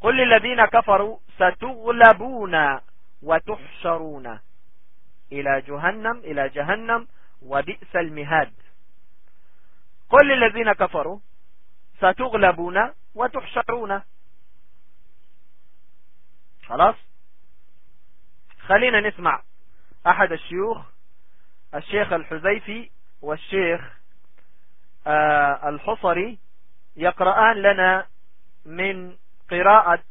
قل للذين كفروا ستغلبون وتحشرون. إلى جهنم إلى جهنم وبئس المهاد. قل للذين كفروا ستغلبون وتحشرون. خلاص؟ خلينا نسمع أحد الشيوخ الشيخ الحزيفي والشيخ آه الحصري يقرآن لنا من قراءة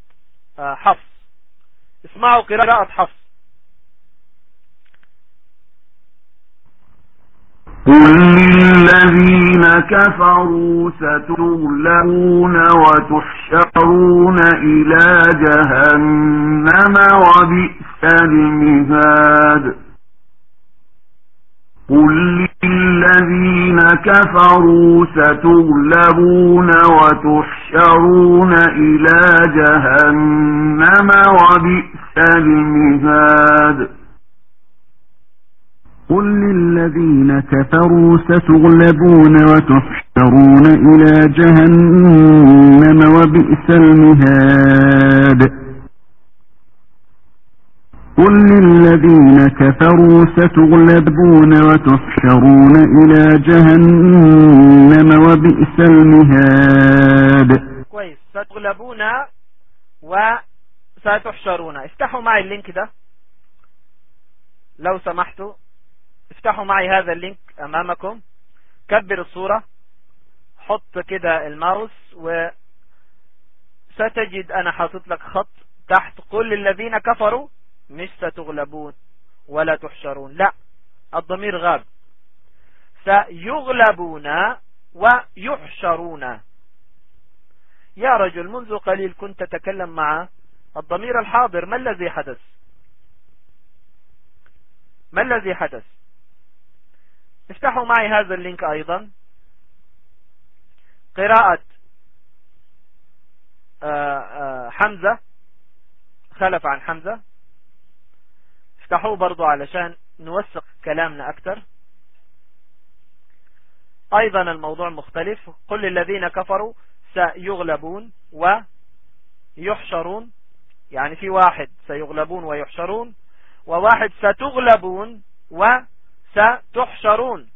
آه حفص. اسمعوا قراءة حفص. قل للذين كفروا ستغلبون وتحشرون إلى جهنم وبئس المهاد قل للذين كفروا ستغلبون وتحشرون إلى جهنم وبئس المهاد قل للذين كفروا ستغلبون وتحشرون إلى جهنم وبئس المهاد. قل للذين كفروا ستغلبون وتحشرون إلى جهنم وبئس المهاد. كويس. ستغلبون وستحشرون. افتحوا معي ال link ده. لو سمحتوا. افتحوا معي هذا ال link أمامكم. كبر الصورة. حط كده الماوس وستجد أنا حاطط لك خط تحت. قل للذين كفروا مش ستغلبون ولا تحشرون. لا الضمير غاب. سيغلبون ويحشرون. يا رجل منذ قليل كنت تتكلم مع الضمير الحاضر. ما الذي حدث؟ ما الذي حدث؟ افتحوا معي هذا اللينك أيضا. قراءة آه، آه، حمزة. خلف عن حمزة. افتحوه برضو علشان نوثق كلامنا أكثر. أيضا الموضوع مختلف. قل الذين كفروا سيغلبون ويحشرون. يعني في واحد سيغلبون ويحشرون وواحد ستغلبون وستحشرون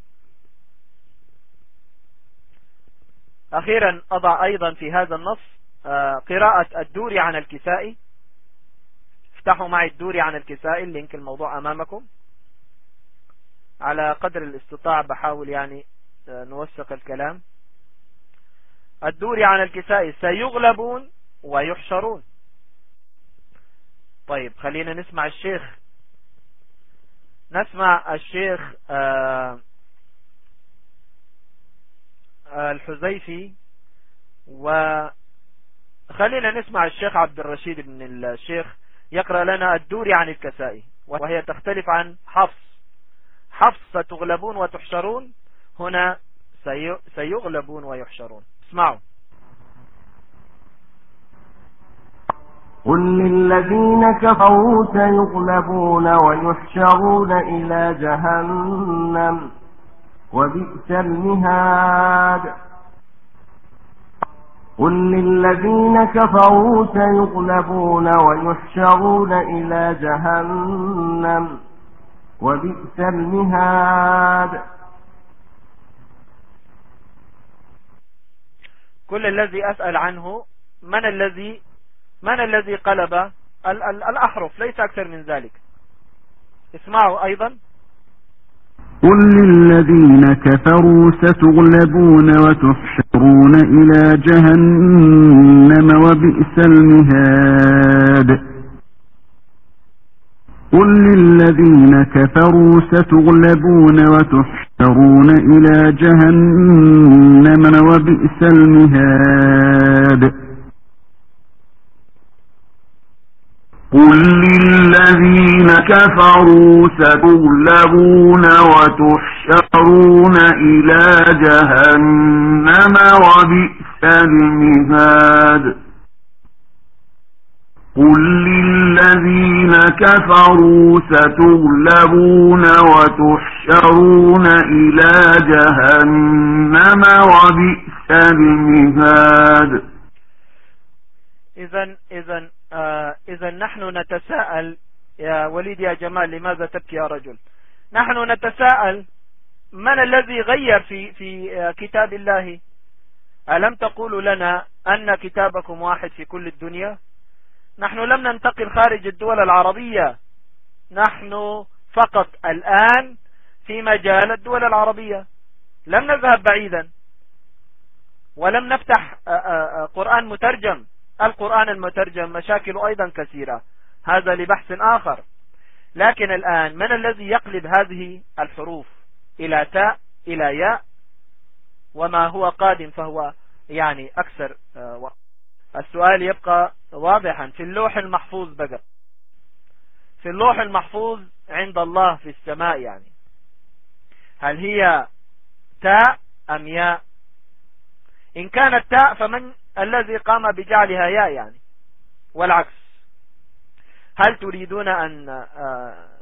أخيرا أضع أيضا في هذا النص آه، قراءة الدوري عن الكسائي افتحوا معي الدوري عن الكسائي اللينك الموضوع أمامكم. على قدر الاستطاع بحاول يعني آه، نوثق الكلام. الدوري عن الكسائي سيغلبون ويحشرون. طيب خلينا نسمع الشيخ نسمع الشيخ آه، آه، الحزيفي وخلينا نسمع الشيخ عبد الرشيد بن الشيخ يقرأ لنا الدوري عن الكسائي وهي تختلف عن حفص. حفص ستغلبون وتحشرون هنا سيغلبون ويحشرون. اسمعوا. قل للذين كفروا سيغلبون ويحشرون إلى جهنم وبئس المهاد قل للذين كفروا سيغلبون ويحشرون إلى جهنم وبئس المهاد كل الذي أسأل عنه من الذي من الذي قلب؟ ال ال الأحرف ليس أكثر من ذلك. اسمعوا أيضا. قل للذين كفروا ستغلبون وتحشرون إلى جهنم وبئس المهاد. قل للذين كفروا ستغلبون وتحشرون إلى جهنم وبئس المهاد. قل للذين كفروا ستغلبون وتحشرون إلى جهنم وبئس المهاد قل للذين كفروا ستغلبون وتحشرون إلى جهنم وبئس المهاد إذا آه إذا نحن نتساءل يا وليد يا جمال لماذا تبكي يا رجل؟ نحن نتساءل من الذي غير في في آه، كتاب الله؟ ألم تقولوا لنا أن كتابكم واحد في كل الدنيا؟ نحن لم ننتقل خارج الدول العربية. نحن فقط الآن في مجال الدول العربية. لم نذهب بعيدا. ولم نفتح آه، آه، قرآن مترجم. القرآن المترجم مشاكل أيضا كثيرة. هذا لبحث آخر. لكن الآن من الذي يقلب هذه الحروف إلى تاء إلى ياء؟ وما هو قادم فهو يعني أكثر آه، السؤال يبقى واضحا. في اللوح المحفوظ بقى في اللوح المحفوظ عند الله في السماء يعني. هل هي تاء أم ياء؟ إن كانت تاء فمن الذي قام بجعلها ياء يعني والعكس. هل تريدون أن آه،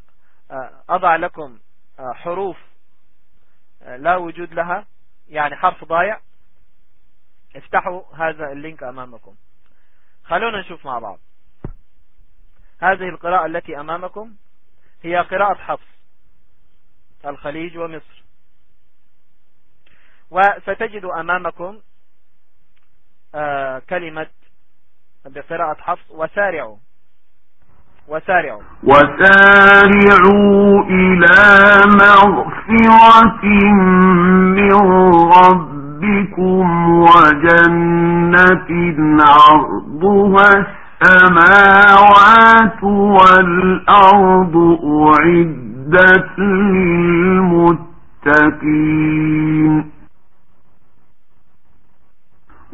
آه، أضع لكم آه، حروف لا وجود لها؟ يعني حرف ضايع؟ افتحوا هذا اللينك أمامكم. خلونا نشوف مع بعض. هذه القراءة التي أمامكم هي قراءة حفص الخليج ومصر. وستجد أمامكم كلمة بقراءة حفص وسارعوا. وسارعوا. وسارعوا إلى مغفرة من ربكم وجنة عرضها السماوات والأرض أعدت للمتقين.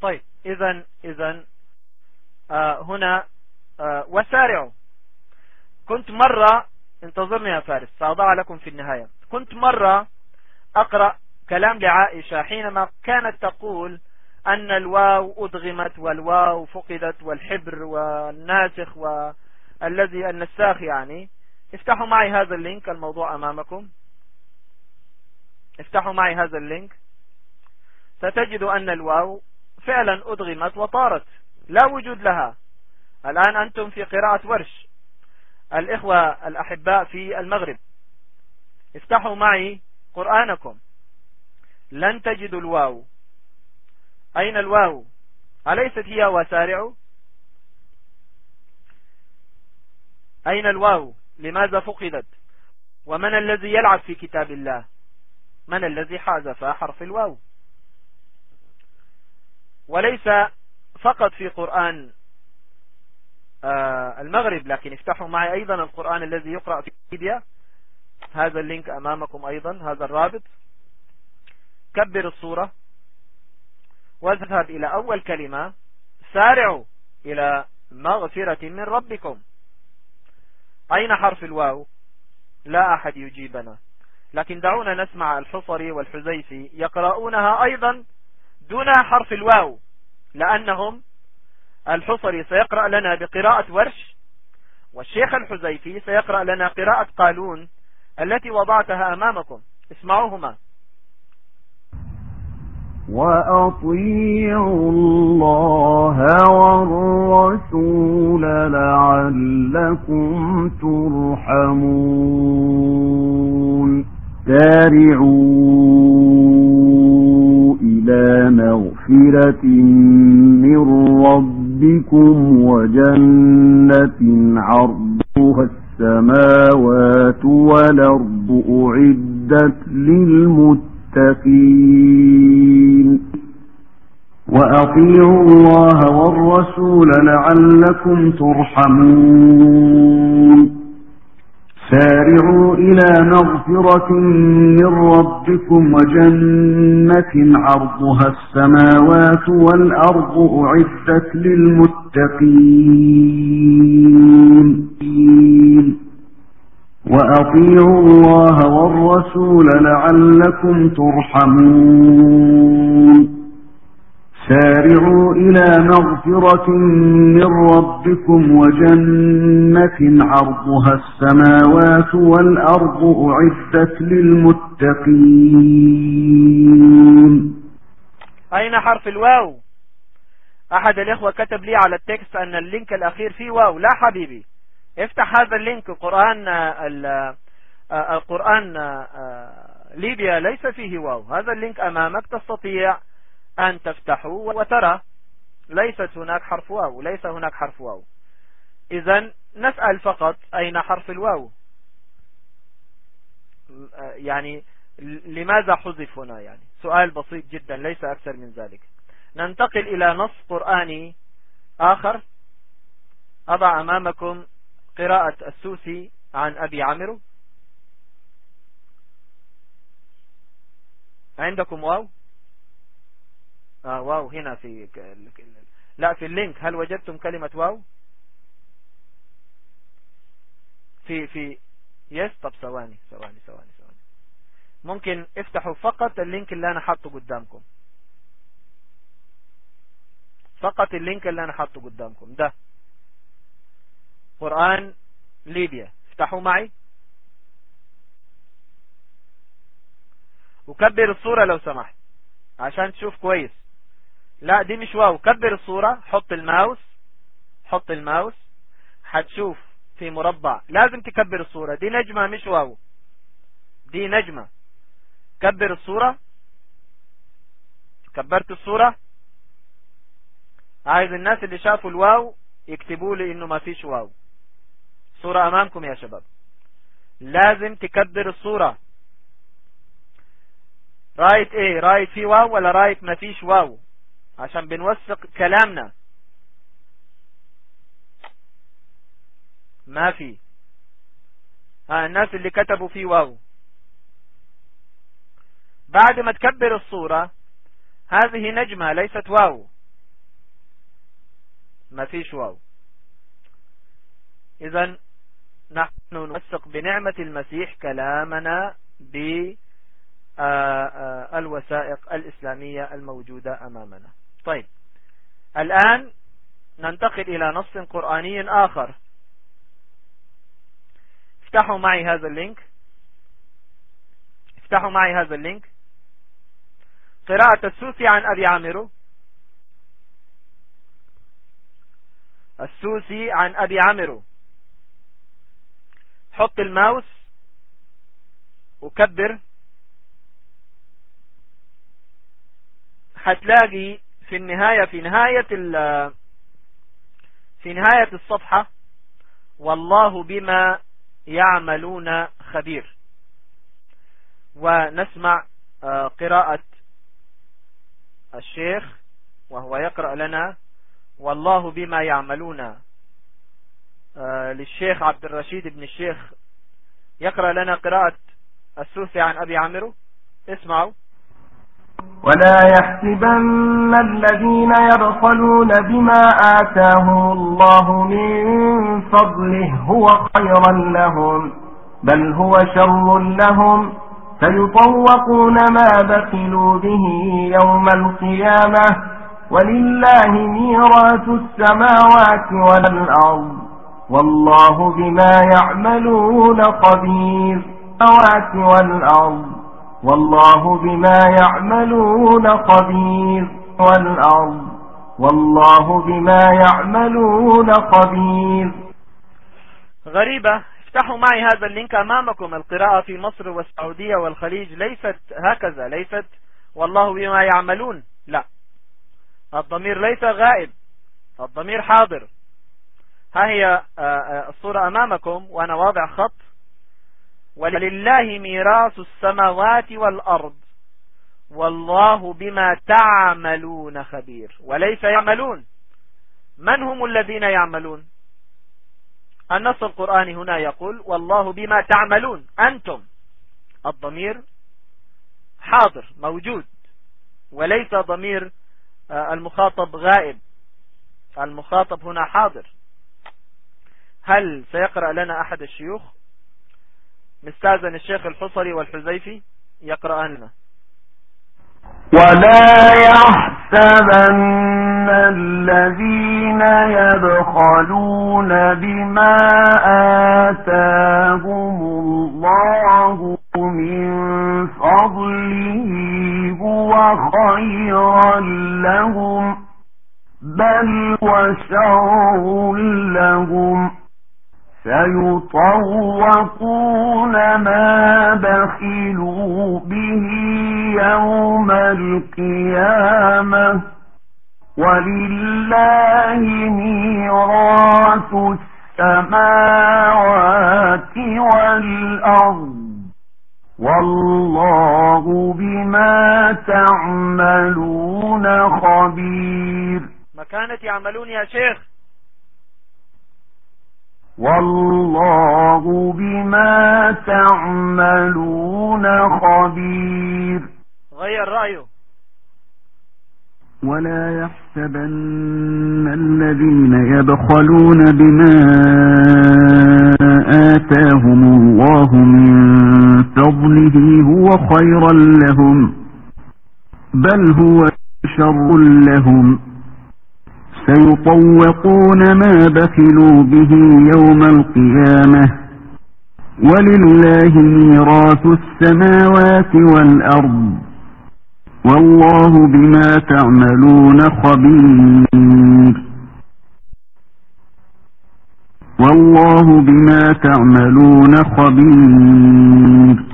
طيب إذا إذا آه هنا آه وسارعوا. كنت مرة انتظرني يا فارس سأضع لكم في النهاية. كنت مرة أقرأ كلام لعائشة حينما كانت تقول أن الواو أدغمت والواو فقدت والحبر والناسخ والذي النساخ يعني. افتحوا معي هذا ال link الموضوع أمامكم. افتحوا معي هذا ال link. ستجد أن الواو فعلا أدغمت وطارت. لا وجود لها. الآن أنتم في قراءة ورش. الإخوة الأحباء في المغرب. افتحوا معي قرآنكم. لن تجدوا الواو. أين الواو؟ أليست هي وسارع؟ أين الواو؟ لماذا فقدت؟ ومن الذي يلعب في كتاب الله؟ من الذي حذف حرف الواو. وليس فقط في قرآن آه، المغرب لكن افتحوا معي أيضا القرآن الذي يقرأ في ليبيا هذا اللينك أمامكم أيضا هذا الرابط. كبر الصورة. واذهب إلى أول كلمة. سارعوا إلى مغفرة من ربكم. أين حرف الواو؟ لا أحد يجيبنا. لكن دعونا نسمع الحصري والحزيفي يقرؤونها أيضا دون حرف الواو لأنهم الحصري سيقرأ لنا بقراءة ورش والشيخ الحزيفي سيقرأ لنا قراءة قالون التي وضعتها أمامكم. اسمعوهما. وأطيعوا الله والرسول لعلكم ترحمون. سارعوا إلى مغفرة من ربكم وجنة عرضها السماوات والأرض أعدت للمتقين وأطيعوا الله والرسول لعلكم ترحمون سارعوا إلى مغفرة من ربكم وجنة عرضها السماوات والأرض أعدت للمتقين. وأطيعوا الله والرسول لعلكم ترحمون. سارعوا إلى مغفرة من ربكم وجنة عرضها السماوات والأرض أعدت للمتقين. أين حرف الواو؟ أحد الإخوة كتب لي على ال text أن ال link الأخير فيه واو. لا حبيبي افتح هذا ال link. قرآن القرآن ليبيا ليس فيه واو. هذا ال link أمامك تستطيع أن تفتحه وترى. ليست هناك حرف واو ليس هناك حرف واو. إذا نسأل فقط أين حرف الواو؟ يعني لماذا حذف هنا يعني؟ سؤال بسيط جدا ليس أكثر من ذلك. ننتقل إلى نص قرآني آخر. أضع أمامكم قراءة السوسي عن أبي عمرو. عندكم واو؟ آه واو هنا في لا في ال link. هل وجدتم كلمة واو؟ في في yes طب ثواني ثواني ثواني ثواني. ممكن افتحوا فقط ال link اللي أنا حاطه قدامكم. فقط ال link اللي أنا حاطه قدامكم. ده. قرآن ليبيا. افتحوا معي. وكبر الصورة لو سمحت عشان تشوف كويس. لا دي مش واو. كبر الصورة حط الماوس حط الماوس. هتشوف في مربع. لازم تكبر الصورة. دي نجمة مش واو. دي نجمة. كبر الصورة. كبرت الصورة. عايز الناس اللي شافوا الواو يكتبوا لي إنه ما فيش واو. صورة أمامكم يا شباب. لازم تكبر الصورة. رايت إيه رايت في واو ولا رايت ما فيش واو؟ عشان بنوثق كلامنا. ما في. ها الناس اللي كتبوا في واو. بعد ما تكبر الصورة هذه نجمة ليست واو. ما فيش واو. اذا نحن نوثق بنعمة المسيح كلامنا بالوثائق الإسلامية الموجودة أمامنا. طيب. الآن ننتقل إلى نص قرآني آخر. افتحوا معي هذا ال link. افتحوا معي هذا ال link. قراءة السوسي عن أبي عمرو السوسي عن أبي عمرو حط الماوس. وكبر هتلاقي في النهاية في نهاية في نهاية الصفحة والله بما يعملون خبير. ونسمع آه، قراءة الشيخ وهو يقرأ لنا والله بما يعملون آه، للشيخ عبد الرشيد بن الشيخ يقرأ لنا قراءة السوسي عن أبي عمرو اسمعوا. ولا يحسبن الذين يبخلون بما آتاهم الله من فضله هو خيرا لهم بل هو شر لهم. فيطوقون ما بخلوا به يوم القيامة. ولله ميراث السماوات والأرض. والله بما يعملون قدير. السماوات والأرض. والله بما يعملون قدير والأرض والله بما يعملون قدير غريبة افتحوا معي هذا اللينك أمامكم. القراءة في مصر والسعودية والخليج ليست هكذا ليست والله بما يعملون لا. الضمير ليس غائب الضمير حاضر. ها هي آه، آه، الصورة أمامكم وأنا واضع خط. ولله ميراث السماوات والأرض. والله بما تعملون خبير. وليس يعملون. من هم الذين يعملون؟ النص القرآني هنا يقول والله بما تعملون. أنتم. الضمير حاضر موجود. وليس ضمير آه، المخاطب غائب. المخاطب هنا حاضر. هل سيقرأ لنا أحد الشيوخ؟ مستأذن الشيخ الحصري والحزيفي يقرأ لنا. ولا يحسبن الذين يبخلون بما آتاهم الله من فضله هو خيرا لهم بل وشر لهم سيطوقون ما بخلوا به يوم القيامة. ولله ميراث السماوات والأرض. والله بما تعملون خبير. ما كانت يعملون يا شيخ؟ والله بما تعملون خبير. غير رأيه. ولا يحسبن الذين يبخلون بما آتاهم الله من فضله هو خيرا لهم بل هو شر لهم. سيطوقون ما بخلوا به يوم القيامة. ولله ميراث السماوات والأرض. والله بما تعملون خبير. والله بما تعملون خبير.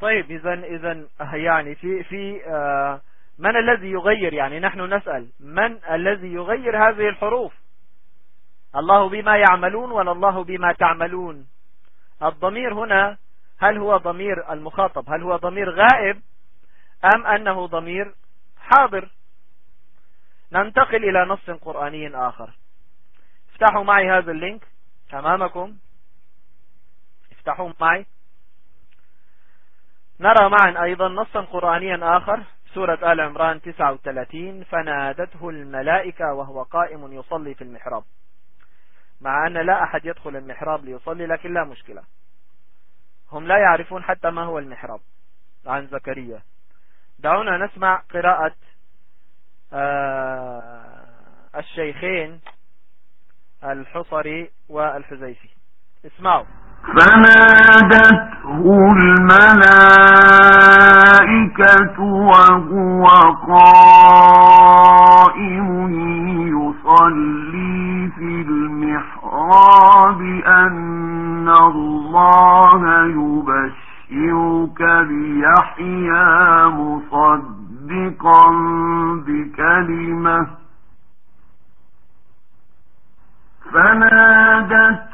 طيب اذا اذا يعني في في آه من الذي يغير يعني نحن نسأل من الذي يغير هذه الحروف الله بما يعملون ولا الله بما تعملون الضمير هنا هل هو ضمير المخاطب هل هو ضمير غائب أم أنه ضمير حاضر ننتقل إلى نص قرآني آخر افتحوا معي هذا اللينك أمامكم افتحوا معي نرى معا أيضا نصا قرآنيا آخر سورة آل عمران 39 فنادته الملائكة وهو قائم يصلي في المحراب. مع أن لا أحد يدخل المحراب ليصلي لكن لا مشكلة. هم لا يعرفون حتى ما هو المحراب عن زكريا. دعونا نسمع قراءة آه، الشيخين الحصري والحزيفي اسمعوا. فنادته الملائكة وهو قائم يصلي في المحراب أن الله يبشرك بيحيى مصدقا بكلمة فنادته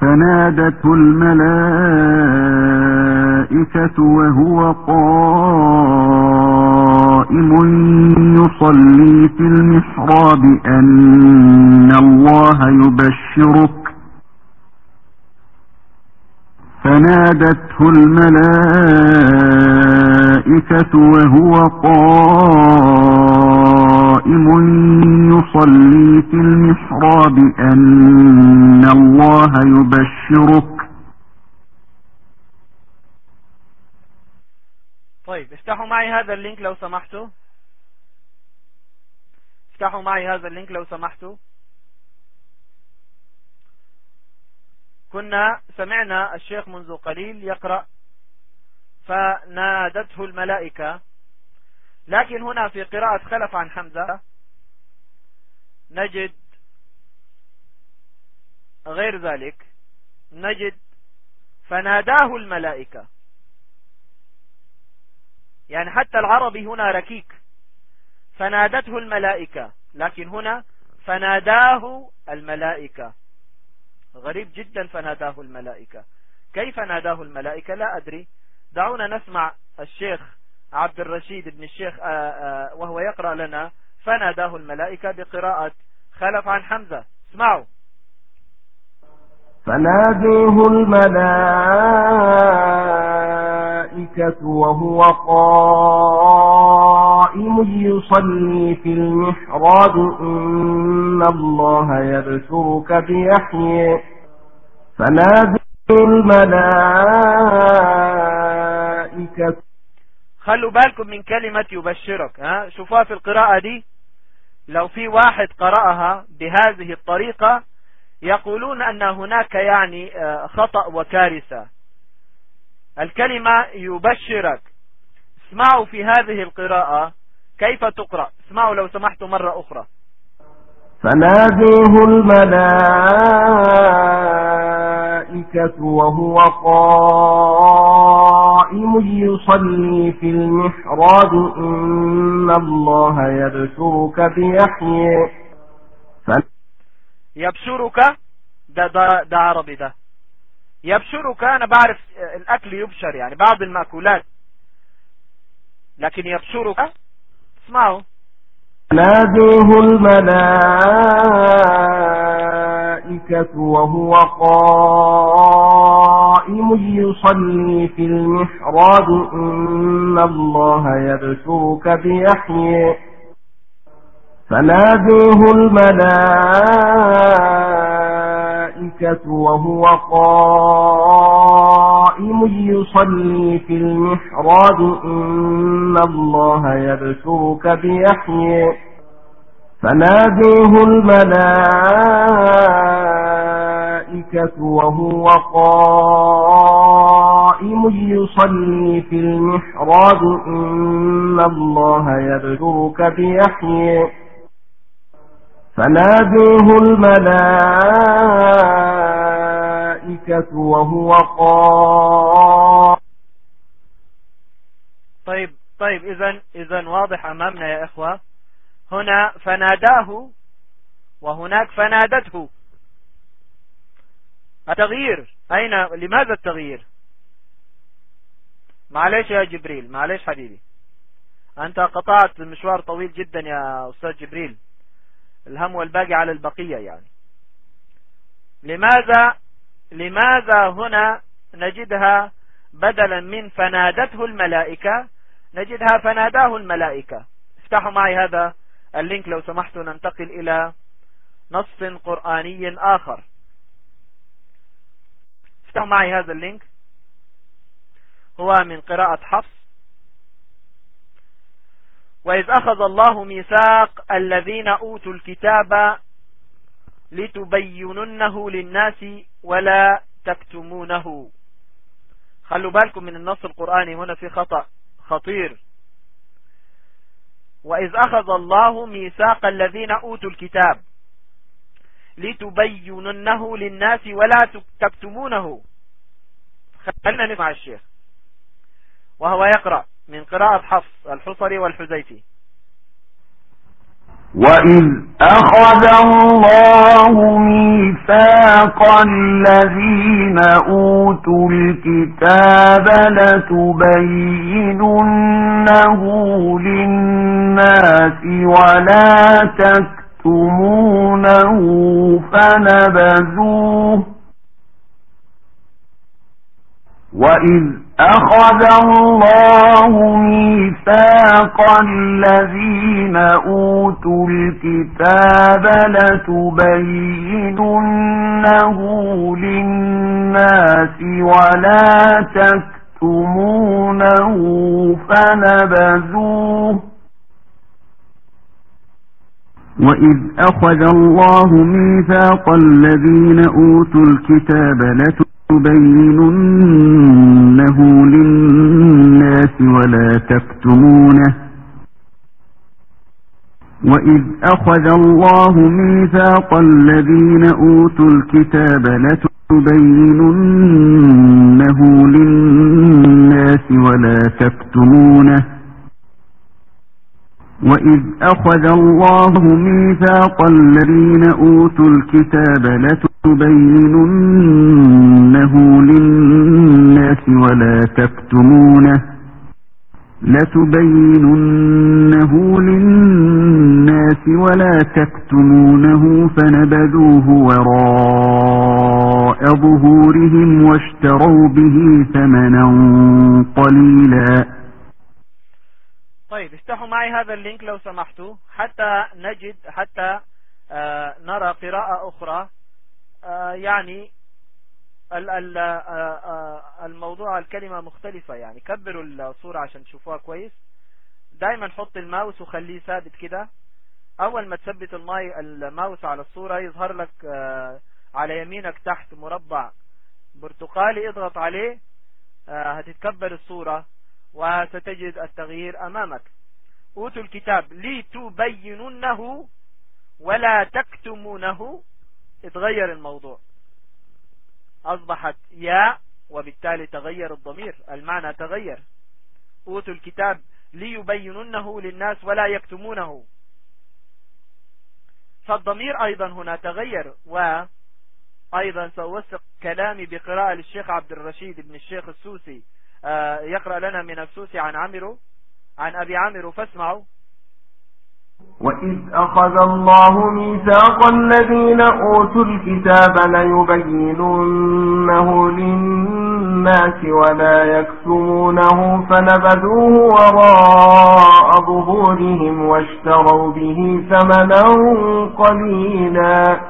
فنادته الملائكة وهو قائم يصلي في المحراب أن الله يبشرك. فنادته الملائكة وهو قائم يصلي في المحراب أن الله يبشرك. طيب افتحوا معي هذا ال link لو سمحتوا. افتحوا معي هذا ال link لو سمحتوا. كنا سمعنا الشيخ منذ قليل يقرأ فنادته الملائكة لكن هنا في قراءة خلف عن حمزة نجد غير ذلك نجد فناداه الملائكة. يعني حتى العربي هنا ركيك فنادته الملائكة لكن هنا فناداه الملائكة. غريب جدا فناداه الملائكة. كيف ناداه الملائكة؟ لا أدري. دعونا نسمع الشيخ عبد الرشيد بن الشيخ آآ آآ وهو يقرأ لنا فناداه الملائكة بقراءة خلف عن حمزة. اسمعوا. فناديه الملائكة وهو قائم يصلي في المحراب. إن الله يبشرك بيحيى. فناديه الملائكة خلوا بالكم من كلمة يبشرك ها؟ شوفوها في القراءة دي. لو في واحد قرأها بهذه الطريقة يقولون أن هناك يعني خطأ وكارثة. الكلمة يبشرك. اسمعوا في هذه القراءة كيف تقرأ. اسمعوا لو سمحتوا مرة أخرى. فناديه الملائكة وهو قائم يصلي في المحراب. إن الله يبشرك بيحيي يبشرك؟ ده, ده, ده عربي ده. يبشرك؟ أنا بعرف الأكل يبشر يعني بعض المأكولات. لكن يبشرك؟ اسمعوا. ناديه الملائكة وهو قائم يصلي في المحراب. إن الله يبشرك بيحيي فناديه الملائكة وهو قائم يصلي في المحراب. إن الله يبشرك بيحيي فناديه الملائكة وهو قائم يصلي في المحراب. إن الله يبشرك بيحيي فناديه الملائكة وهو قائم. طيب طيب إذا إذا واضح أمامنا يا إخوة. هنا فناداه وهناك فنادته. التغيير أين لماذا التغيير؟ معليش يا جبريل معليش حبيبي. أنت قطعت مشوار طويل جدا يا أستاذ جبريل. الهم والباقي على البقية يعني. لماذا لماذا هنا نجدها بدلا من فنادته الملائكة؟ نجدها فناداه الملائكة. افتحوا معي هذا ال link لو سمحتوا ننتقل إلى نص قرآني آخر. افتحوا معي هذا ال link. هو من قراءة حفص. وإذ أخذ الله ميثاق الذين أوتوا الكتاب لتبيننه للناس ولا تكتمونه. خلوا بالكم من النص القرآني هنا في خطأ خطير. وإذ أخذ الله ميثاق الذين أوتوا الكتاب لتبيننه للناس ولا تكتمونه. خلينا نسمع الشيخ. وهو يقرأ من قراءة حفص الحصري والحزيفي. وإذ أخذ الله ميثاق الذين أوتوا الكتاب لتبيننه للناس ولا تكتمونه فنبذوه وإذ أخذ الله ميثاق الذين أوتوا الكتاب لتبيننه للناس ولا تكتمونه فنبذوه. وإذ أخذ الله ميثاق الذين أوتوا الكتاب لتبيننه تبيننه للناس ولا تكتمونه وإذ أخذ الله ميثاق الذين أوتوا الكتاب لتبيننه للناس ولا تكتمونه وإذ أخذ الله ميثاق الذين أوتوا الكتاب لتبيننه للناس ولا تكتمونه لتبيننه للناس ولا تكتمونه فنبذوه وراء ظهورهم واشتروا به ثمنا قليلا. طيب افتحوا معي هذا اللينك لو سمحتوا. حتى نجد حتى آه نرى قراءة أخرى. آه يعني الموضوع الكلمة مختلفة يعني. كبروا الصورة عشان تشوفوها كويس. دايما حط الماوس وخليه ثابت كده. أول ما تثبت الماي الماوس على الصورة يظهر لك على يمينك تحت مربع برتقالي اضغط عليه هتتكبر الصورة وستجد التغيير أمامك. أوتوا الكتاب. لتبيننه ولا تكتمونه. اتغير الموضوع. أصبحت يا وبالتالي تغير الضمير المعنى تغير. أوتوا الكتاب ليبيننه للناس ولا يكتمونه. فالضمير أيضا هنا تغير وأيضا سأوثق كلامي بقراءة للشيخ عبد الرشيد بن الشيخ السوسي. آه، يقرأ لنا من السوسي عن عمرو عن أبي عمرو فاسمعوا. وإذ أخذ الله ميثاق الذين أوتوا الكتاب ليبيننه للناس ولا يكتمونه فنبذوه وراء ظهورهم واشتروا به ثمنا قليلا.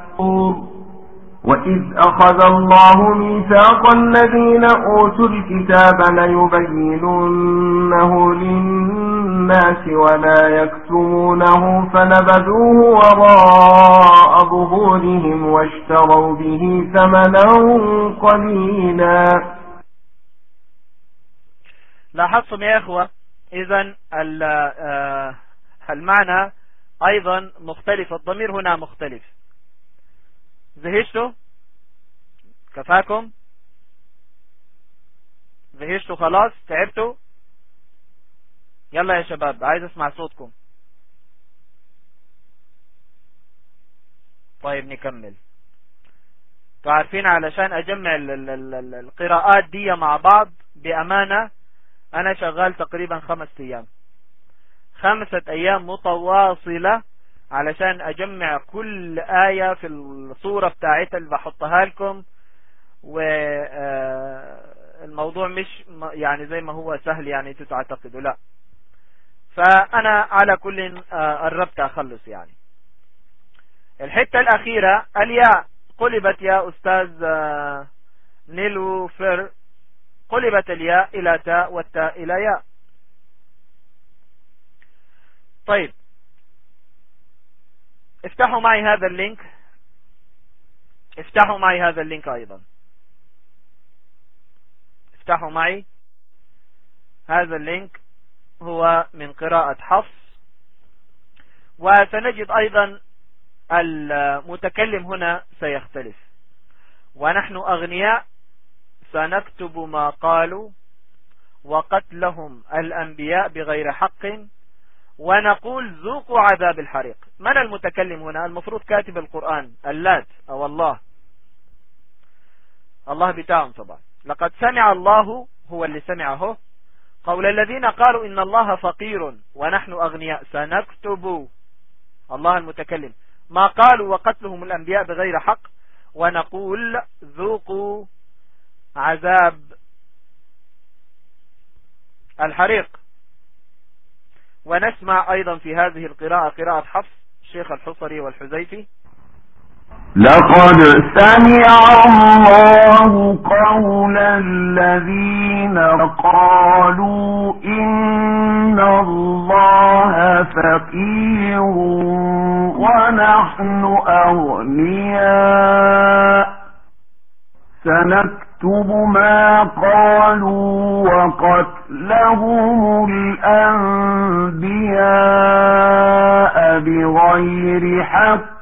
وإذ أخذ الله ميثاق الذين أوتوا الكتاب ليبيننه للناس ولا يكتمونه فنبذوه وراء ظهورهم واشتروا به ثمنا قليلا. لاحظتم يا إخوة؟ إذا آه، المعنى أيضا مختلف الضمير هنا مختلف. زهشتوا كفاكم؟ زهشتوا خلاص؟ تعبتوا يلا يا شباب عايز اسمع صوتكم. طيب نكمل. تعرفين علشان أجمع القراءات دي مع بعض بأمانة أنا شغال تقريبا خمس أيام. خمسة أيام متواصلة علشان أجمع كل آية في الصورة بتاعتها اللي بحطها لكم. والموضوع مش يعني زي ما هو سهل يعني تعتقدوا لا. فأنا على كل قربت أخلص يعني. الحتة الأخيرة الياء. قلبت يا أستاذ نيلو فر. قلبت الياء إلى تاء والتاء إلى ياء. طيب. افتحوا معي هذا ال link. افتحوا معي هذا ال link أيضا. افتحوا معي هذا ال link. هو من قراءة حفص. وسنجد أيضا المتكلم هنا سيختلف. ونحن أغنياء. سنكتب ما قالوا. وقتلهم الأنبياء بغير حق. ونقول ذوقوا عذاب الحريق. من المتكلم هنا؟ المفروض كاتب القرآن اللات أو الله. الله بتاعهم طبعا لقد سمع الله هو اللي سمعه قول الذين قالوا إن الله فقير ونحن أغنياء. سنكتب. الله المتكلم. ما قالوا وقتلهم الأنبياء بغير حق ونقول ذوقوا عذاب الحريق. ونسمع أيضا في هذه القراءة قراءة حفص الشيخ الحصري والحزيفي لقد سمع الله قول الذين قالوا إن الله فقير ونحن أغنياء. سنكتب نكتب ما قالوا وقتلهم الأنبياء بغير حق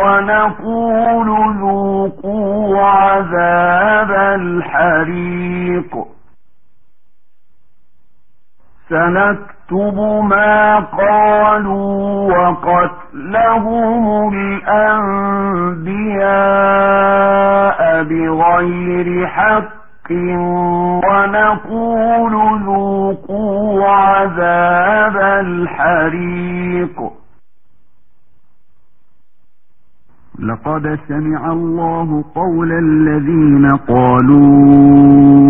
ونقول ذوقوا عذاب الحريق. سنكتب ما قالوا وقتلهم الأنبياء بغير حق ونقول ذوقوا عذاب الحريق. لقد سمع الله قول الذين قالوا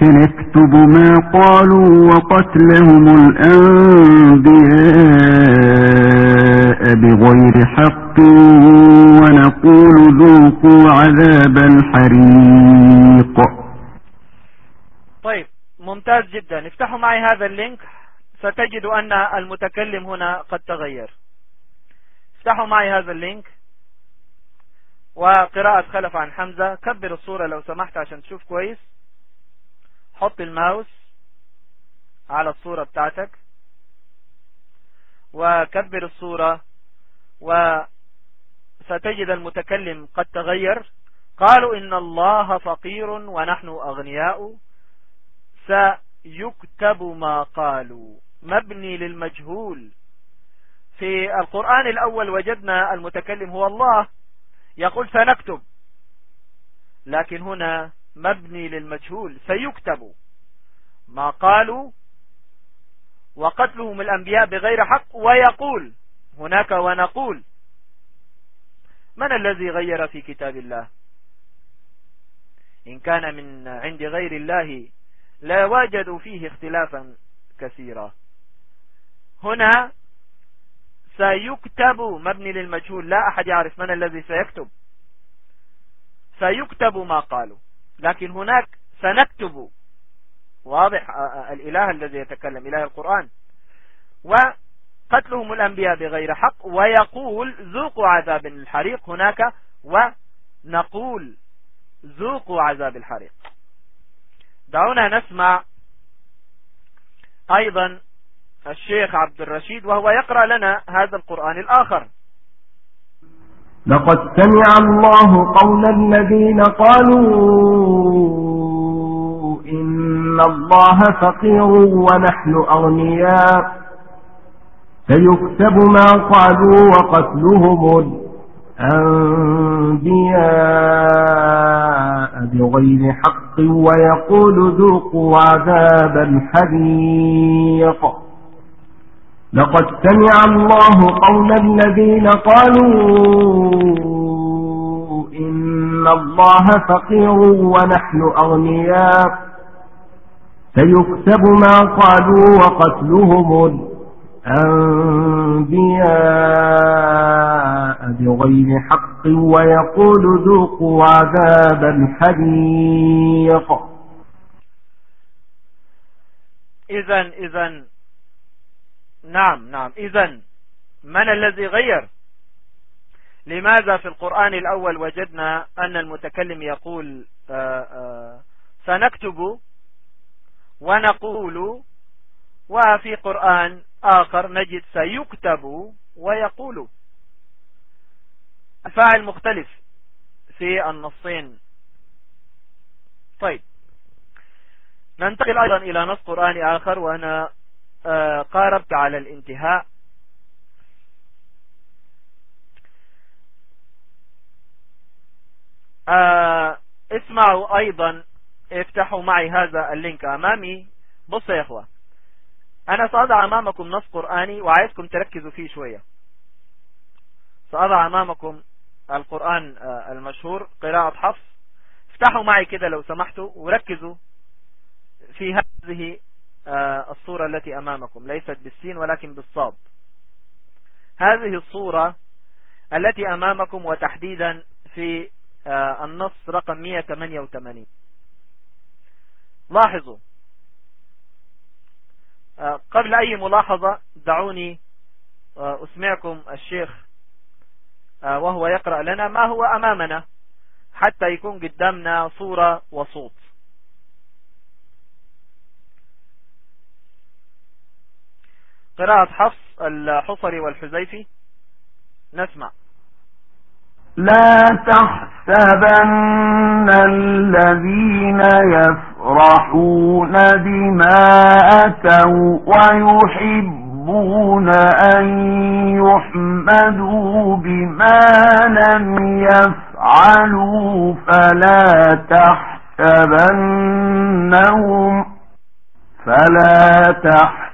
سنكتب ما قالوا وقتلهم الأنبياء بغير حق ونقول ذوقوا عذاب الحريق. طيب ممتاز جدا. افتحوا معي هذا ال link. ستجد أن المتكلم هنا قد تغير. افتحوا معي هذا ال link. وقراءة خلف عن حمزة. كبر الصورة لو سمحت عشان تشوف كويس. حط الماوس على الصورة بتاعتك وكبر الصورة وستجد المتكلم قد تغير. قالوا إن الله فقير ونحن أغنياء. سيكتب ما قالوا. مبني للمجهول. في القرآن الأول وجدنا المتكلم هو الله. يقول سنكتب. لكن هنا مبني للمجهول سيكتب ما قالوا وقتلهم الأنبياء بغير حق ويقول هناك ونقول من الذي غير في كتاب الله؟ إن كان من عند غير الله لا وجدوا فيه اختلافا كثيرا. هنا سيكتب مبني للمجهول لا أحد يعرف من الذي سيكتب. سيكتب ما قالوا. لكن هناك سنكتب واضح الإله الذي يتكلم إله القرآن. وقتلهم الأنبياء بغير حق ويقول ذوقوا عذاب الحريق هناك ونقول ذوقوا عذاب الحريق. دعونا نسمع أيضا الشيخ عبد الرشيد وهو يقرأ لنا هذا القرآن الآخر. لقد سمع الله قول الذين قالوا إن الله فقير ونحن أغنياء فيكتب ما قالوا وقتلهم الأنبياء بغير حق ويقول ذوقوا عذاب الحريق. لقد سمع الله قول الذين قالوا إن الله فقير ونحن أغنياء. فيكتب ما قالوا وقتلهم الأنبياء بغير حق ويقول ذوقوا عذاب الحريق. إذا إذا نعم نعم. إذا من الذي غير؟ لماذا في القرآن الأول وجدنا أن المتكلم يقول آآ آآ سنكتب ونقول وفي قرآن آخر نجد سيكتب ويقول الفاعل مختلف في النصين. طيب. ننتقل أيضا إلى نص قرآني آخر وأنا آه، قاربت على الانتهاء. آه، اسمعوا أيضا افتحوا معي هذا اللينك أمامي. بصوا يا إخوة أنا سأضع أمامكم نص قرآني وعايزكم تركزوا فيه شوية. سأضع أمامكم القرآن آه، المشهور قراءة حفص. افتحوا معي كده لو سمحتوا وركزوا في هذه آه، الصورة التي أمامكم. ليست بالسين ولكن بالصاد. هذه الصورة التي أمامكم وتحديدا في آه، النص رقم 188 لاحظوا. آه، قبل أي ملاحظة دعوني أسمعكم الشيخ وهو يقرأ لنا ما هو أمامنا حتى يكون قدامنا صورة وصوت. قراءة حفص الحصري والحزيفي نسمع. لا تحسبن الذين يفرحون بما أتوا ويحبون أن يحمدوا بما لم يفعلوا. فلا تحسبنهم فلا تحسبنهم.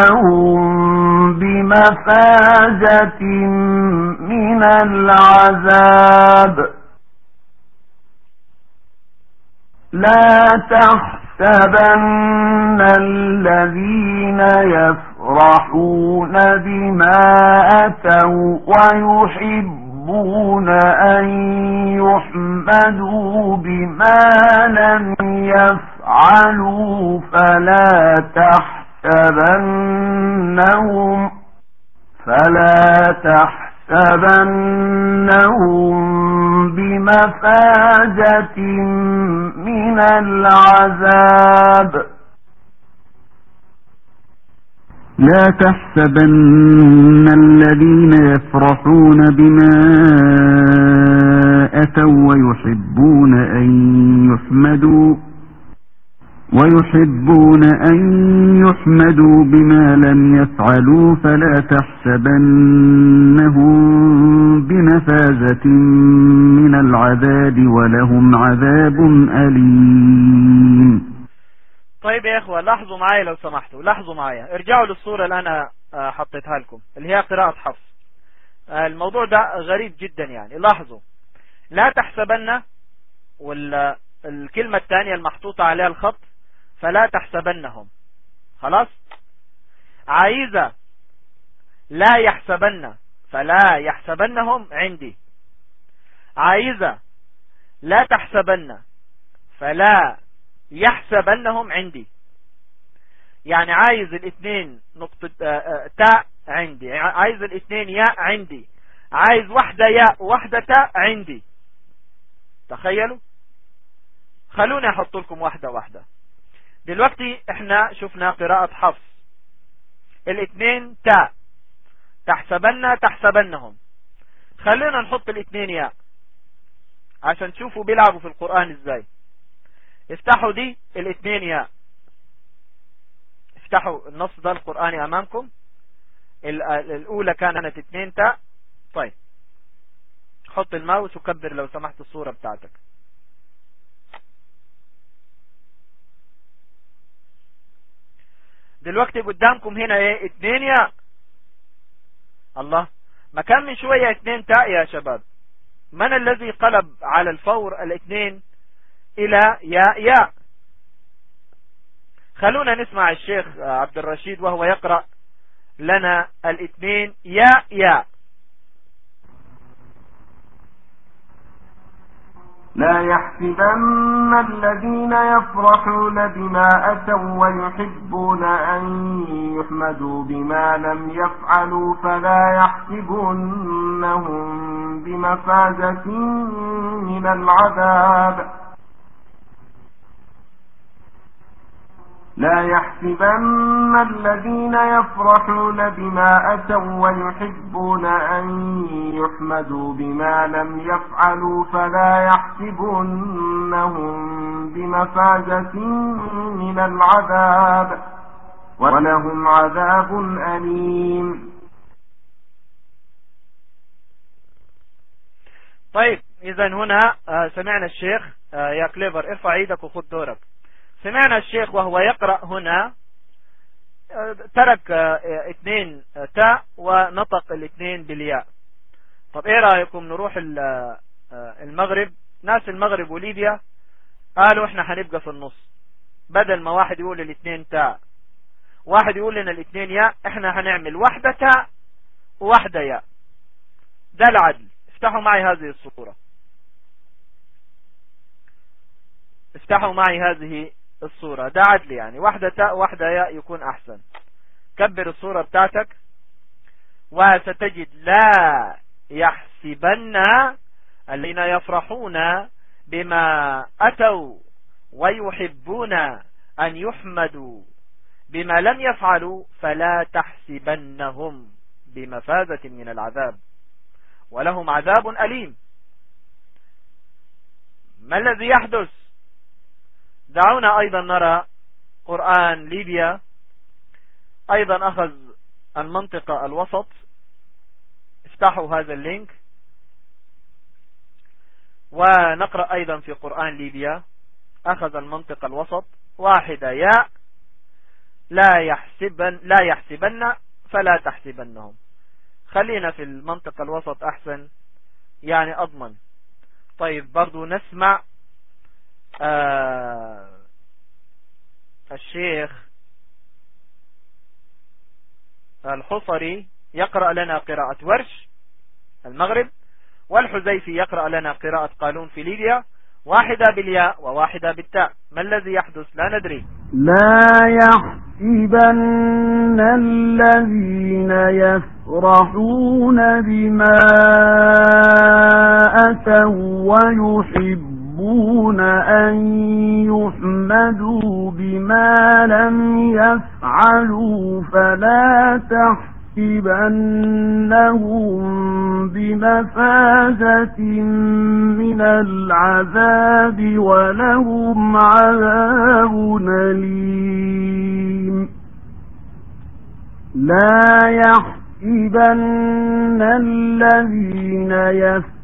تحسبنهم بمفازة من العذاب لا تحسبن الذين يفرحون بما أتوا ويحبون أن يحمدوا بما لم يفعلوا فلا تحسبنهم فلا تحسبنهم بمفازة من العذاب. لا تحسبن الذين يفرحون بما أتوا ويحبون أن يحمدوا. ويحبون أن يحمدوا بما لم يفعلوا فلا تحسبنهم بمفازة من العذاب ولهم عذاب أليم. طيب يا إخوة لاحظوا معايا لو سمحتوا. لاحظوا معايا. ارجعوا للصورة اللي أنا آه، حطيتها لكم اللي هي قراءة حفص. آه، الموضوع ده غريب جدا يعني. لاحظوا. لا تحسبن والكلمة الثانية المحطوطة عليها الخط فلا تحسبنهم. خلاص؟ عايزة لا يحسبن فلا يحسبنهم عندي. عايزة لا تحسبن فلا يحسبنهم عندي. يعني عايز الاثنين نقطة آه، آه، تاء عندي. عايز الاثنين ياء عندي. عايز واحدة ياء واحدة تاء عندي. تخيلوا؟ خلوني أحط لكم واحدة واحدة. دلوقتي إحنا شفنا قراءة حفص. الاثنين تاء تحسبن تحسبنهم. خلينا نحط الاثنين ياء. عشان تشوفوا بيلعبوا في القرآن إزاي. افتحوا دي الاثنين ياء. افتحوا النص ده القرآني أمامكم. الأولى كانت اثنين تاء طيب. حط الماوس وكبر لو سمحت الصورة بتاعتك. دلوقتي قدامكم هنا إيه؟ اتنين ياء الله. ما كان من شوية اتنين تاء يا شباب. من الذي قلب على الفور الاثنين إلى ياء ياء خلونا نسمع الشيخ عبد الرشيد وهو يقرأ لنا الاثنين ياء ياء لا يحسبن الذين يفرحون بما أتوا ويحبون أن يحمدوا بما لم يفعلوا فلا يحسبنهم بمفازة من العذاب. لا يحسبن الذين يفرحون بما أتوا ويحبون أن يحمدوا بما لم يفعلوا فلا يحسبنهم بمفازة من العذاب ولهم عذاب أليم. طيب إذا هنا آه، سمعنا الشيخ آه، يا كليفر ارفع إيدك وخذ دورك. سمعنا الشيخ وهو يقرأ هنا ترك اثنين تاء ونطق الاثنين بالياء. طب إيه رأيكم نروح المغرب؟ ناس المغرب وليبيا قالوا إحنا هنبقى في النص بدل ما واحد يقول الاثنين تاء. واحد يقول لنا الاثنين ياء إحنا هنعمل واحدة تاء وواحدة ياء. ده العدل. افتحوا معي هذه الصورة. افتحوا معي هذه الصورة. ده عدل يعني. واحدة تاء واحدة ياء يكون أحسن. كبر الصورة بتاعتك. وستجد لا يحسبن الذين يفرحون بما أتوا ويحبون أن يحمدوا بما لم يفعلوا فلا تحسبنهم بمفازة من العذاب. ولهم عذاب أليم. ما الذي يحدث؟ دعونا أيضا نرى قرآن ليبيا. أيضا أخذ المنطقة الوسط. افتحوا هذا اللينك. ونقرأ أيضا في قرآن ليبيا. أخذ المنطقة الوسط. واحدة ياء. لا يحسبن لا يحسبن فلا تحسبنهم. خلينا في المنطقة الوسط أحسن. يعني أضمن. طيب برضو نسمع آه الشيخ الحصري يقرأ لنا قراءة ورش المغرب والحزيفي يقرأ لنا قراءة قالون في ليبيا واحدة بالياء وواحدة بالتاء. ما الذي يحدث؟ لا ندري. لا يحسبن الذين يفرحون بما أتوا ويحبون أن يحمدوا بما لم يفعلوا فلا تحسبن لنحسبنهم بمفازة من العذاب ولهم عذاب أليم. لا يحسبن الذين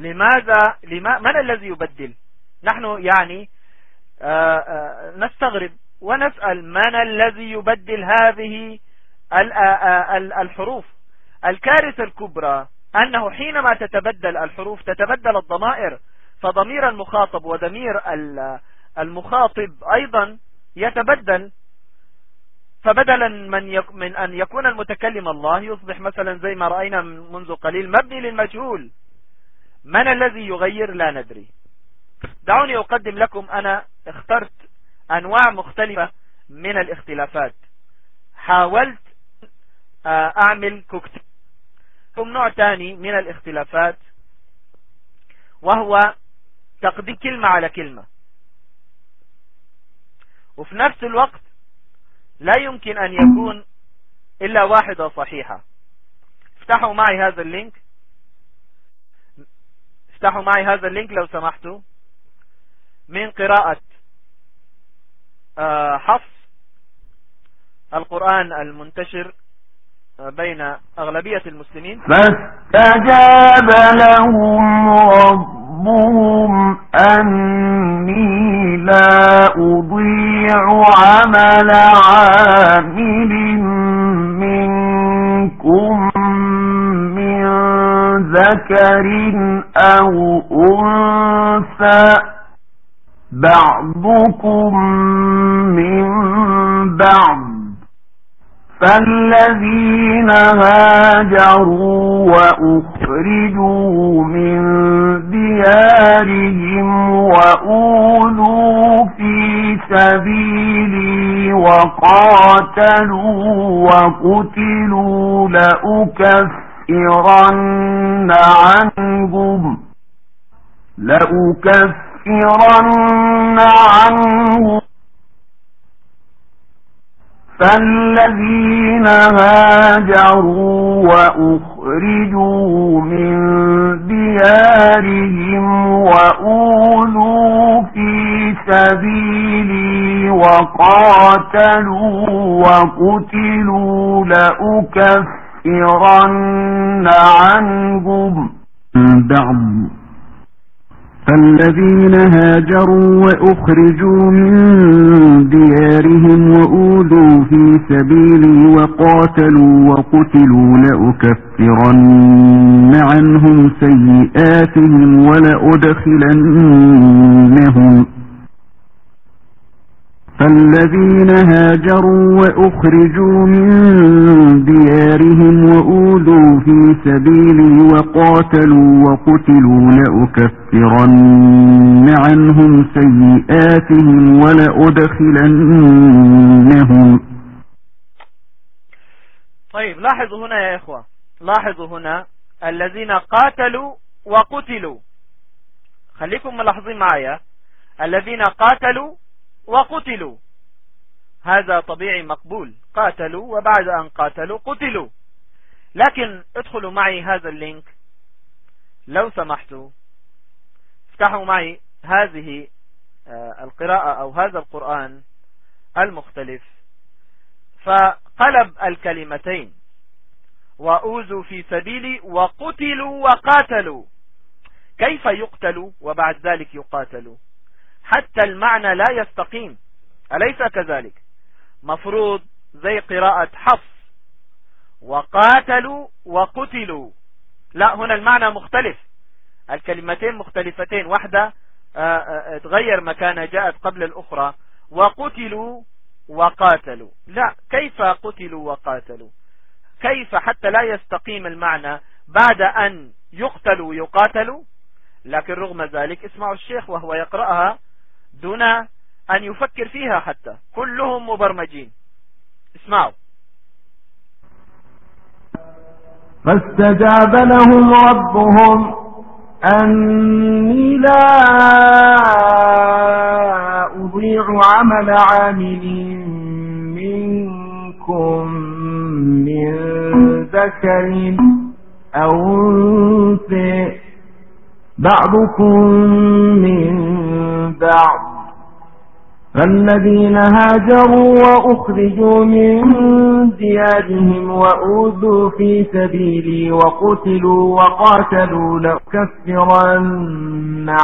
لماذا لما من الذي يبدل؟ نحن يعني آه، آه، نستغرب ونسأل من الذي يبدل هذه آه، الحروف؟ الكارثة الكبرى أنه حينما تتبدل الحروف تتبدل الضمائر فضمير المخاطب وضمير المخاطب أيضا يتبدل. فبدلا من, من أن يكون المتكلم الله يصبح مثلا زي ما رأينا منذ قليل مبني للمجهول. من الذي يغير لا ندري. دعوني أقدم لكم أنا اخترت أنواع مختلفة من الاختلافات. حاولت آه، أعمل كوكتيل نوع ثاني من الاختلافات وهو تقديم كلمة على كلمة. وفي نفس الوقت لا يمكن أن يكون إلا واحدة صحيحة. افتحوا معي هذا ال link. افتحوا معي هذا ال link لو سمحتوا. من قراءة آه، حفص القرآن المنتشر آه، بين أغلبية المسلمين. فاستجاب لهم ربهم أني لا أضيع عمل عامل منكم ذكر أو أنثى بعضكم من بعض فالذين هاجروا وأخرجوا من ديارهم وأولوا في سبيلي وقاتلوا وقتلوا لأكفر لأكفرن عنهم لأكفرن عنهم. فالذين هاجروا وأخرجوا من ديارهم وأولوا في سبيلي وقاتلوا وقتلوا لأكفرن لنكفرن عنهم. بعض فالذين هاجروا وأخرجوا من ديارهم وأوذوا في سبيلي وقاتلوا وقتلوا لأكفرن عنهم سيئاتهم ولأدخلنهم فالذين هاجروا وأخرجوا من ديارهم وأوذوا في سبيلي وقاتلوا وقتلوا لأكفرن عنهم سيئاتهم ولأدخلنهم. طيب لاحظوا هنا يا إخوة. لاحظوا هنا الذين قاتلوا وقتلوا. خليكم ملاحظين معايا. الذين قاتلوا وقتلوا. هذا طبيعي مقبول. قاتلوا وبعد أن قاتلوا قتلوا. لكن ادخلوا معي هذا اللينك. لو سمحتوا افتحوا معي هذه آه، القراءة أو هذا القرآن المختلف. فقلب الكلمتين. وأوذوا في سبيلي وقتلوا وقاتلوا. كيف يقتلوا وبعد ذلك يقاتلوا؟ حتى المعنى لا يستقيم. أليس كذلك؟ مفروض زي قراءة حفص. وقاتلوا وقتلوا. لا هنا المعنى مختلف. الكلمتين مختلفتين. واحدة آه، آه، تغير مكانها جاءت قبل الأخرى. وقتلوا وقاتلوا. لا كيف قتلوا وقاتلوا؟ كيف حتى لا يستقيم المعنى بعد أن يقتلوا يقاتلوا لكن رغم ذلك اسمعوا الشيخ وهو يقرأها. دون أن يفكر فيها حتى. كلهم مبرمجين. اسمعوا. فاستجاب لهم ربهم أني لا أضيع عمل عامل منكم من ذكر أو أنثى. بعضكم من بعض. فالذين هاجروا وأخرجوا من ديارهم وأوذوا في سبيلي وقتلوا وقاتلوا لأكفرن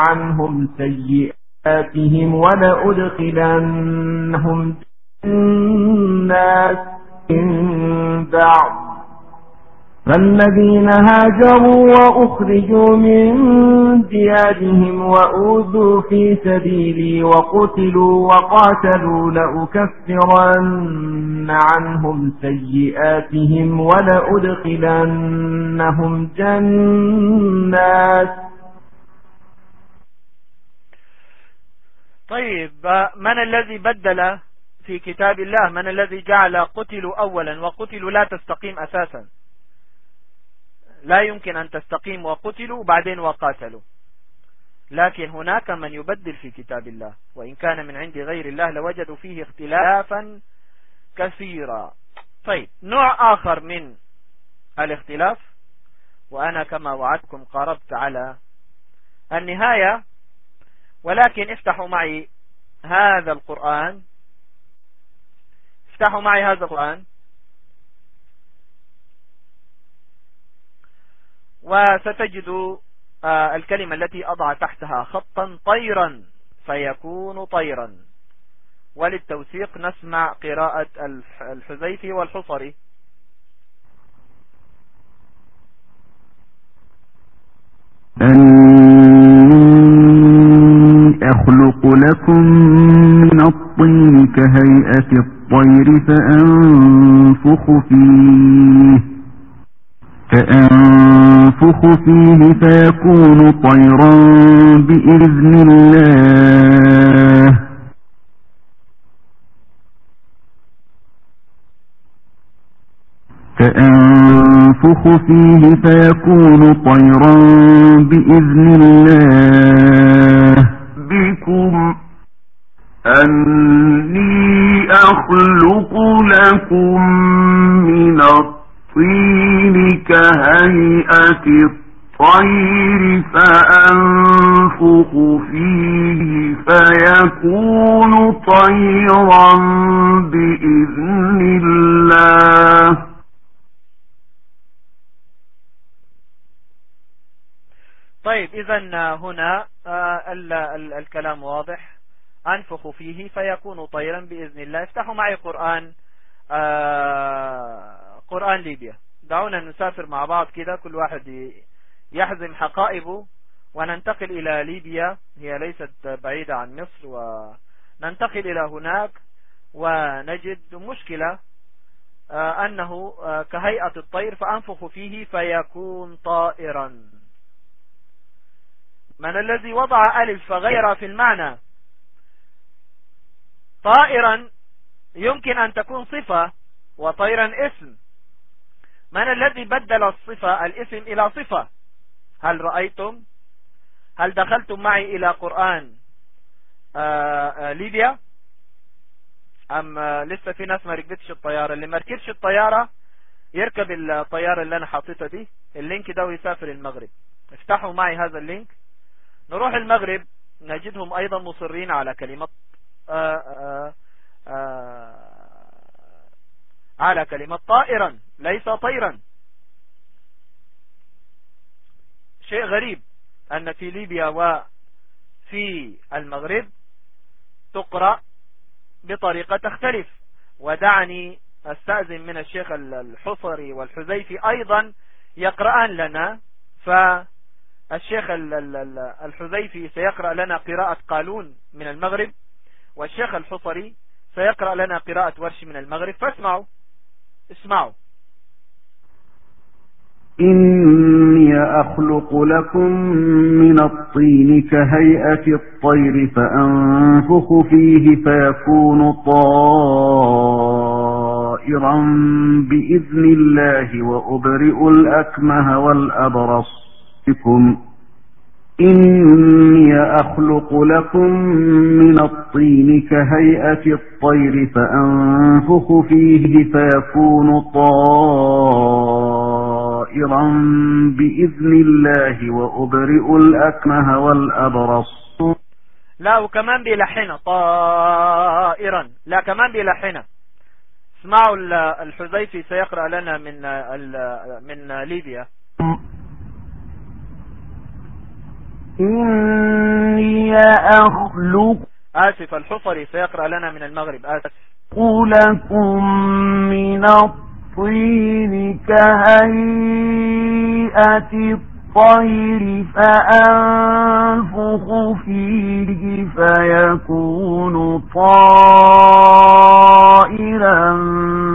عنهم سيئاتهم ولأدخلنهم جنات من بعض. فالذين هاجروا وأخرجوا من ديارهم وأوذوا في سبيلي وقتلوا وقاتلوا لأكفرن عنهم سيئاتهم ولأدخلنهم جنات. طيب من الذي بدل في كتاب الله من الذي جعل قتلوا أولا وقتلوا لا تستقيم أساسا؟ لا يمكن أن تستقيم وقتلوا بعدين وقاتلوا. لكن هناك من يبدل في كتاب الله وإن كان من عند غير الله لوجدوا فيه اختلافا كثيرا. طيب نوع آخر من الاختلاف وأنا كما وعدتكم قاربت على النهاية ولكن افتحوا معي هذا القرآن. افتحوا معي هذا القرآن. وستجد آه، الكلمة التي أضع تحتها خطا طيرا فيكون طيرا. وللتوثيق نسمع قراءة الحزيفي والحصري. أخلق لكم من الطين كهيئة الطير فأنفخ فيه. فأنفخ فيه فيكون طيرا بإذن الله. فأنفخ فيه فيكون طيرا بإذن الله. بكم أني أخلق لكم من الطير الطين كهيئة الطير فأنفخ فيه فيكون طيرا بإذن الله. طيب إذا هنا آه، الكلام واضح. أنفخ فيه فيكون طيرا بإذن الله. افتحوا معي قرآن آه، قرآن ليبيا. دعونا نسافر مع بعض كده كل واحد يحزم حقائبه وننتقل إلى ليبيا. هي ليست بعيدة عن مصر وننتقل إلى هناك ونجد مشكلة آه، أنه كهيئة الطير فأنفخ فيه فيكون طائرا. من الذي وضع ألف فغير في المعنى؟ طائرا يمكن أن تكون صفة وطيرا اسم. من الذي بدل الصفة الاسم إلى صفة؟ هل رأيتم؟ هل دخلتم معي إلى قرآن آآ آآ ليبيا؟ أم لسه في ناس ما ركبتش الطيارة؟ اللي ما ركبش الطيارة يركب الطيارة اللي أنا حاطتها دي. ال link ده ويسافر المغرب. افتحوا معي هذا ال link. نروح المغرب. نجدهم أيضا مصرين على كلمة آآ آآ آآ على كلمة طائرا ليس طيرا. شيء غريب أن في ليبيا وفي المغرب تقرأ بطريقة تختلف. ودعني أستأذن من الشيخ الحصري والحزيفي أيضا يقرأان لنا فالشيخ الحزيفي سيقرأ لنا قراءة قالون من المغرب والشيخ الحصري سيقرأ لنا قراءة ورش من المغرب. فاسمعوا. اسمعوا. إني أخلق لكم من الطين كهيئة الطير فأنفخ فيه فيكون طائرا بإذن الله وأبرئ الأكمه والأبرص بكم. إني أخلق لكم من الطين كهيئة الطير فأنفخ فيه فيكون طائرا بإذن الله وأبرئ الأكمه والأبرص. لا وكمان بيلحنا طائرا. لا كمان بيلحنا اسمعوا الحذيفي سيقرأ لنا من من ليبيا. إني أخلق آسف الحفري سيقرأ لنا من المغرب. آسف. لكم من الطين كهيئة الطير فأنفخ فيه فيكون طائرا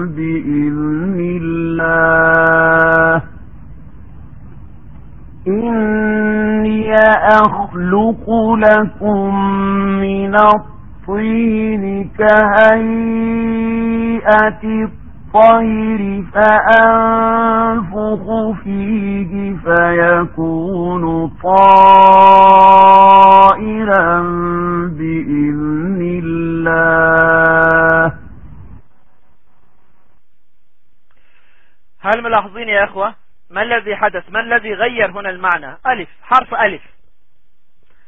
بإذن الله. إني أخلق لكم من الطين كهيئة الطير فأنفخ فيه فيكون طائرا بإذن الله. هل ملاحظين يا أخوة؟ ما الذي حدث؟ ما الذي غير هنا المعنى؟ ألف حرف ألف.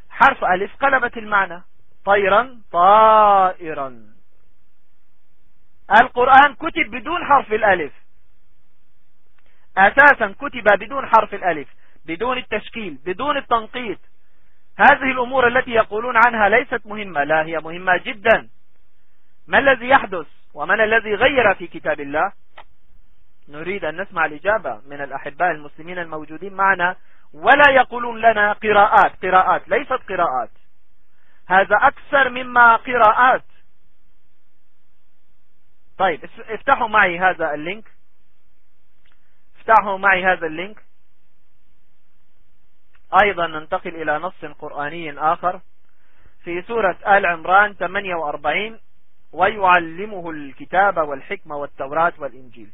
حرف ألف قلبت المعنى. طيرا طائرا. القرآن كتب بدون حرف الألف. أساسا كتب بدون حرف الألف. بدون التشكيل بدون التنقيط. هذه الأمور التي يقولون عنها ليست مهمة. لا هي مهمة جدا. ما الذي يحدث؟ ومن الذي غير في كتاب الله؟ نريد أن نسمع الإجابة من الأحباء المسلمين الموجودين معنا. ولا يقولون لنا قراءات قراءات ليست قراءات. هذا أكثر مما قراءات. طيب افتحوا معي هذا ال link. افتحوا معي هذا ال link. أيضا ننتقل إلى نص قرآني آخر. في سورة آل عمران 48 ويعلمه الكتاب والحكمة والتوراة والإنجيل.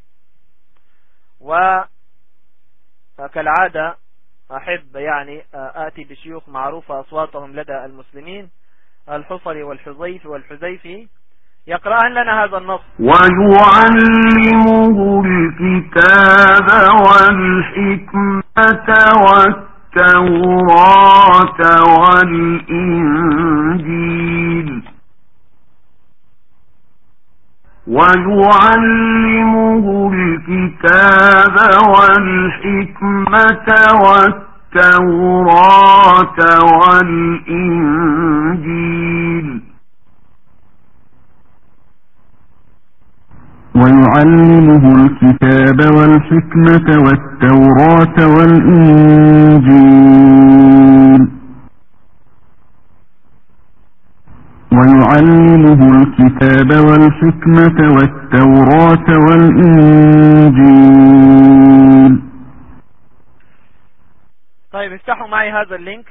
وكالعادة أحب يعني آتي بشيوخ معروفة أصواتهم لدى المسلمين الحصري والحزيف والحزيفي يقرأن لنا هذا النص. ويعلمه الكتاب والحكمة والتوراة والإنجيل. ويعلمه الكتاب والحكمة والتوراة التوراة والإنجيل. ويعلمه الكتاب والحكمة والتوراة والإنجيل. ويعلمه الكتاب والحكمة والتوراة والإنجيل. طيب افتحوا معي هذا اللينك.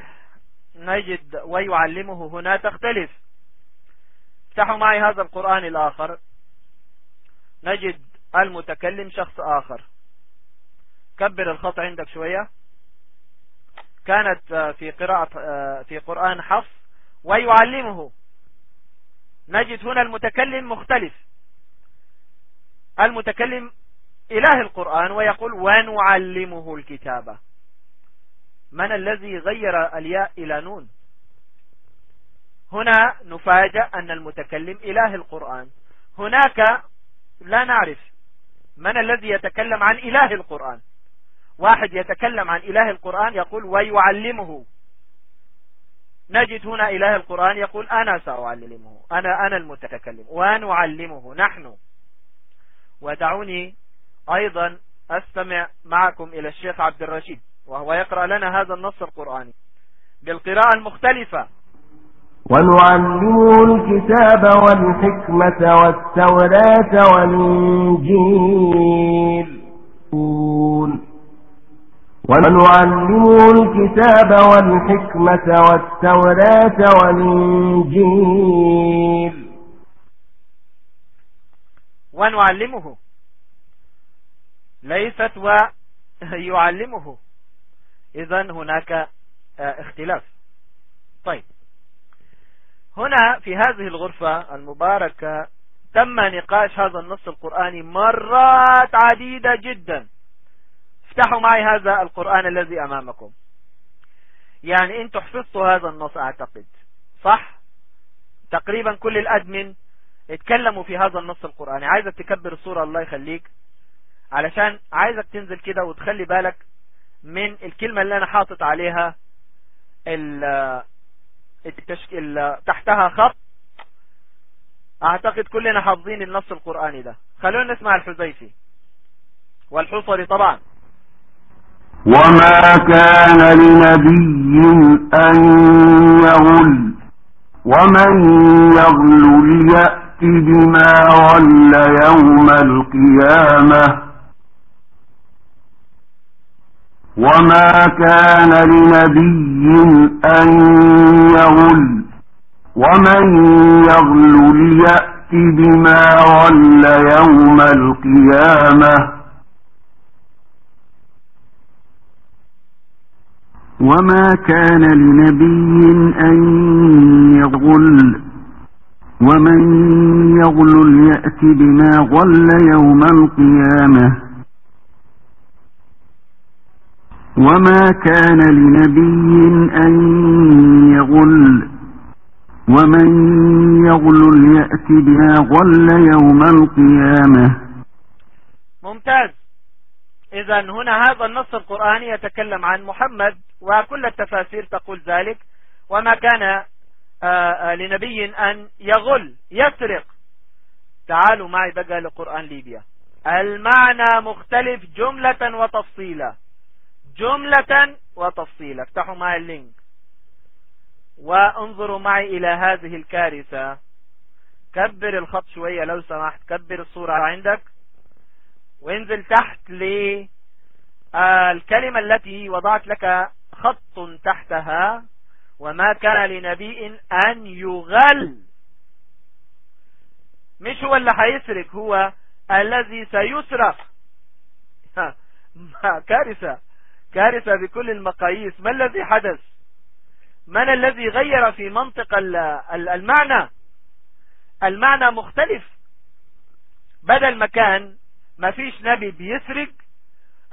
نجد ويعلمه. هنا تختلف. افتحوا معي هذا القرآن الآخر. نجد المتكلم شخص آخر. كبر الخط عندك شوية. كانت في قراءة في قرآن حفص. ويعلمه. نجد هنا المتكلم مختلف. المتكلم إله القرآن ويقول ونعلمه الكتابة من الذي غير الياء إلى نون؟ هنا نفاجأ أن المتكلم إله القرآن. هناك لا نعرف من الذي يتكلم عن إله القرآن. واحد يتكلم عن إله القرآن يقول ويعلمه نجد هنا إله القرآن يقول أنا سأعلمه أنا أنا المتكلم ونعلمه نحن. ودعوني أيضا أستمع معكم إلى الشيخ عبد الرشيد وهو يقرأ لنا هذا النص القرآني بالقراءة المختلفة. ونعلمه الكتاب والحكمة والتوراة والإنجيل. ونعلمه الكتاب والحكمة والتوراة والإنجيل ونعلمه ليست ويعلمه إذا هناك آه، اختلاف. طيب. هنا في هذه الغرفة المباركة تم نقاش هذا النص القرآني مرات عديدة جدا. افتحوا معي هذا القرآن الذي أمامكم. يعني أنتوا حفظتوا هذا النص أعتقد. صح؟ تقريبا كل الأدمن اتكلموا في هذا النص القرآني. عايزك تكبر الصورة الله يخليك. علشان عايزك تنزل كده وتخلي بالك من الكلمة اللي أنا حاطط عليها التشكيل تحتها خط. أعتقد كلنا حافظين النص القرآني ده. خلونا نسمع الحزيفي والحصري طبعا. وما كان لنبي أن يغل ومن يغل يأت بما غل يوم القيامة وما كان لنبي أن يغل ومن يغل يأت بما غل يوم القيامة وما كان لنبي أن يغل ومن يغل يأت بما غل يوم القيامة وما كان لنبي أن يغل ومن يغل يأت بما غل يوم القيامة ممتاز إذا هنا هذا النص القرآني يتكلم عن محمد وكل التفاسير تقول ذلك. وما كان آه، آه، لنبي أن يغل يسرق. تعالوا معي بقى لقرآن ليبيا. المعنى مختلف جملة وتفصيلا. جملة وتفصيلا. افتحوا معي اللينك. وانظروا معي إلى هذه الكارثة. كبر الخط شوية لو سمحت. كبر الصورة عندك. وانزل تحت للكلمة التي وضعت لك خط تحتها وما كان لنبي أن يغل. مش هو اللي هيسرق هو الذي سيسرق. كارثة كارثة بكل المقاييس. ما الذي حدث؟ من الذي غير في منطق المعنى؟ المعنى مختلف. بدل ما كان ما فيش نبي بيسرق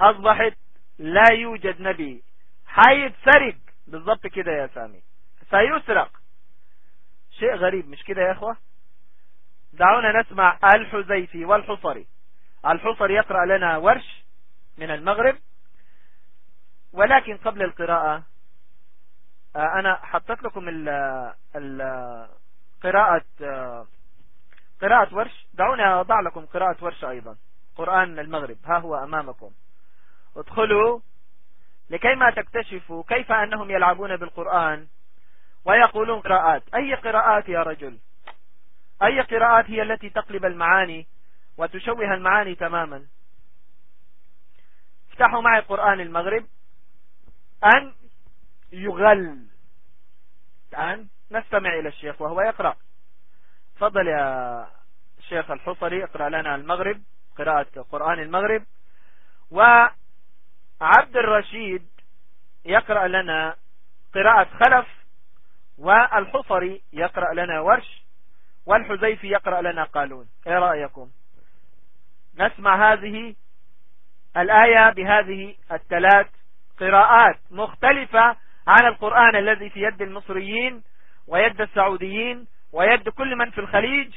أصبحت لا يوجد نبي. حيتسرق بالضبط كده يا سامي. سيسرق شيء غريب مش كده يا إخوة؟ دعونا نسمع الحزيفي والحصري. الحصري يقرأ لنا ورش من المغرب. ولكن قبل القراءة آه، أنا حطيت لكم ال ال قراءة آه، قراءة ورش. دعوني أضع لكم قراءة ورش أيضا. قرآن المغرب. ها هو أمامكم. ادخلوا لكي ما تكتشفوا كيف أنهم يلعبون بالقرآن ويقولون قراءات. أي قراءات يا رجل؟ أي قراءات هي التي تقلب المعاني وتشوه المعاني تماما؟ افتحوا معي قرآن المغرب. أن يغل. الآن نستمع إلى الشيخ وهو يقرأ. تفضل يا الشيخ الحصري اقرأ لنا المغرب. قراءة قرآن المغرب. وعبد الرشيد يقرأ لنا قراءة خلف والحصري يقرأ لنا ورش والحزيفي يقرأ لنا قالون. إيه رأيكم؟ نسمع هذه الآية بهذه الثلاث قراءات مختلفة عن القرآن الذي في يد المصريين ويد السعوديين ويد كل من في الخليج.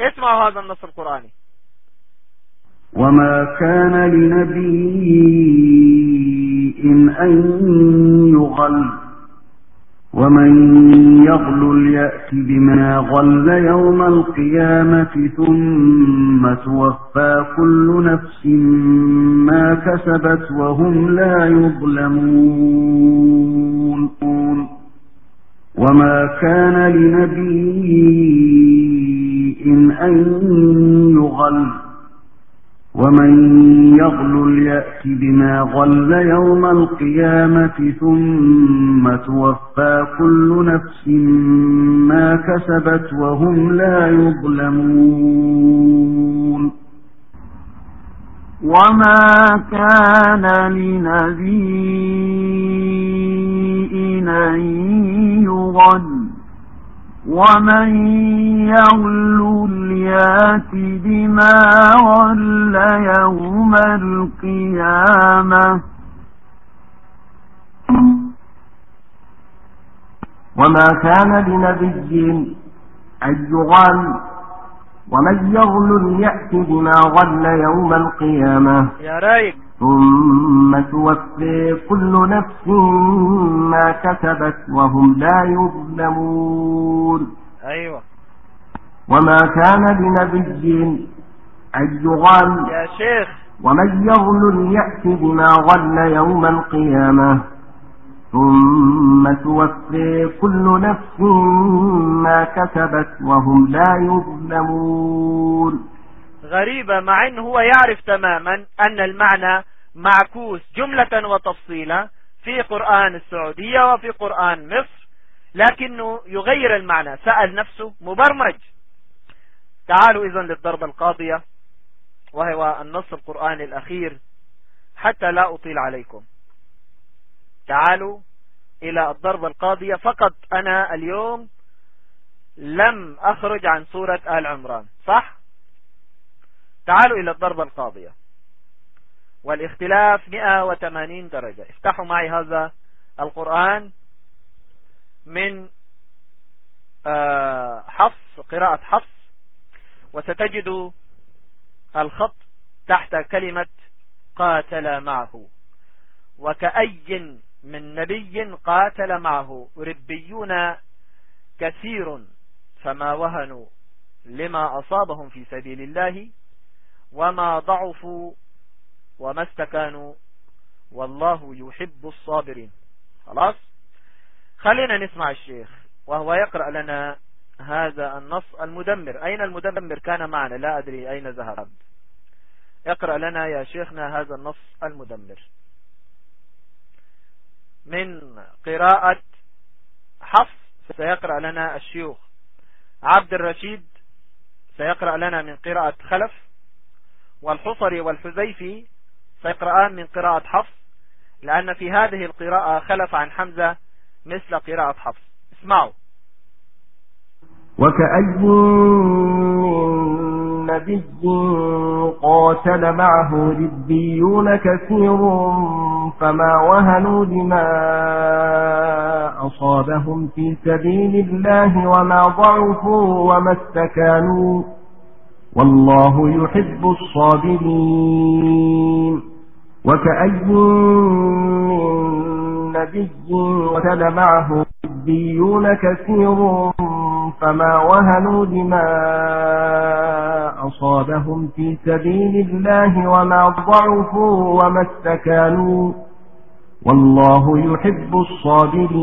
اسمعوا هذا النص القرآني. وما كان لنبي أن يغل ومن يغل يأت بما غل يوم القيامة ثم توفى كل نفس ما كسبت وهم لا يظلمون وما كان لنبي أن يغل ومن يغل يأت بما غل يوم القيامة ثم توفى كل نفس ما كسبت وهم لا يظلمون. وما كان لنبي أن يغل ومن يغل اليات بما غل يوم القيامة وما كان لنبي أن يغل ومن يغل يأت بما غل يوم القيامة يا رايق. ثم توفي كل نفس ما كسبت وهم لا يظلمون. أيوة. وما كان لنبي أن يغال. يا شيخ. ومن يغل يأت بما غل يوم القيامة. ثم توفي كل نفس ما كسبت وهم لا يظلمون. غريبة مع انه هو يعرف تماما أن المعنى معكوس جملة وتفصيلا في قرآن السعودية وفي قرآن مصر لكنه يغير المعنى. سأل نفسه مبرمج. تعالوا إذن للضربة القاضية وهو النص القرآني الأخير حتى لا أطيل عليكم. تعالوا إلى الضربة القاضية. فقط أنا اليوم لم أخرج عن سورة آل عمران صح؟ تعالوا إلى الضربة القاضية. والاختلاف 180 درجة. افتحوا معي هذا القرآن من آه، حفص قراءة حفص وستجد الخط تحت كلمة قاتل معه. وكأي من نبي قاتل معه. ربيون كثير فما وهنوا لما أصابهم في سبيل الله. وما ضعفوا وما استكانوا والله يحب الصابرين. خلاص؟ خلينا نسمع الشيخ وهو يقرأ لنا هذا النص المدمر. أين المدمر كان معنا؟ لا أدري أين ذهب. اقرأ لنا يا شيخنا هذا النص المدمر. من قراءة حفص سيقرأ لنا الشيوخ. عبد الرشيد سيقرأ لنا من قراءة خلف. والحصري والحزيفي سيقرآن من قراءة حفص لأن في هذه القراءة خلف عن حمزة مثل قراءة حفص. اسمعوا. وكأي نبي قاتل معه ربيون كثير فما وهنوا لما أصابهم في سبيل الله وما ضعفوا وما استكانوا والله يحب الصابرين. وكأي من نبي وتل معه ربيون كثير فما وهنوا لما أصابهم في سبيل الله وما ضعفوا وما استكانوا. والله يحب الصابرين.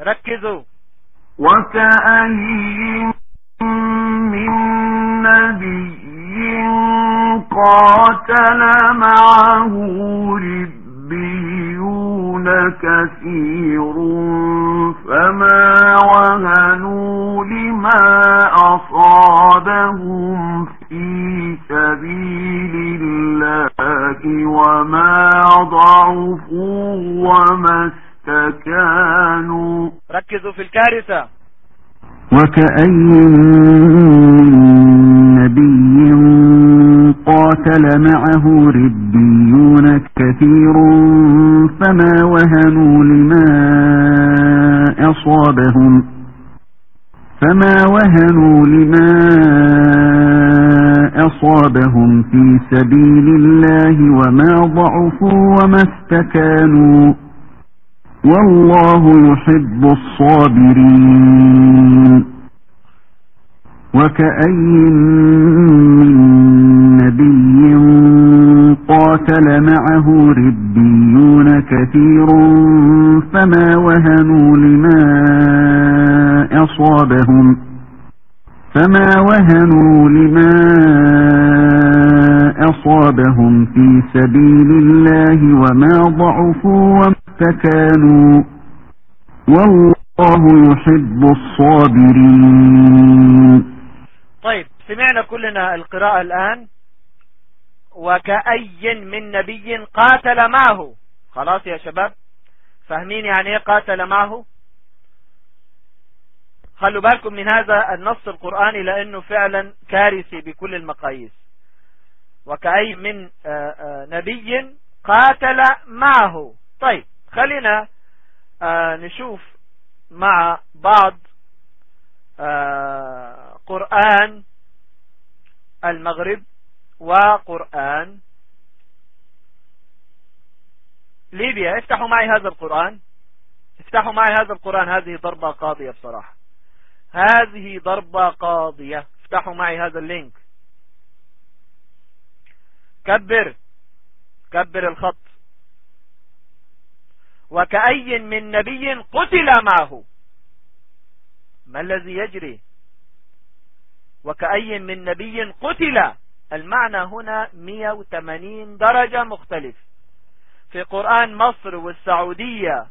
ركزوا. وكأي من نبي قاتل معه ربيون كثير فما وهنوا لما أصابهم في سبيل الله وما ضعفوا وما استكانوا ركزوا في الكارثة. وكأي نبي قاتل معه ربيون كثير فما وهنوا لما أصابهم. فما وهنوا لما أصابهم في سبيل الله وما ضعفوا وما استكانوا. والله يحب الصابرين. وكأي من نبي قاتل معه ربيون كثير فما وهنوا لما أصابهم. فما وهنوا لما أصابهم في سبيل الله وما ضعفوا وما استكانوا والله يحب الصابرين. طيب سمعنا كلنا القراءة الآن. وكأي من نبي قاتل معه. خلاص يا شباب فاهمين يعني إيه قاتل معه؟ خلوا بالكم من هذا النص القرآني لأنه فعلا كارثي بكل المقاييس. وكأي من آه، آه، نبي قاتل معه. طيب خلينا آه، نشوف مع بعض قرآن المغرب وقرآن ليبيا. افتحوا معي هذا القرآن. افتحوا معي هذا القرآن. هذه ضربة قاضية بصراحة. هذه ضربة قاضية. افتحوا معي هذا اللينك. كبر. كبر الخط. وكأي من نبي قتل معه. ما الذي يجري؟ وكأي من نبي قتل. المعنى هنا 180 درجة مختلف. في قرآن مصر والسعودية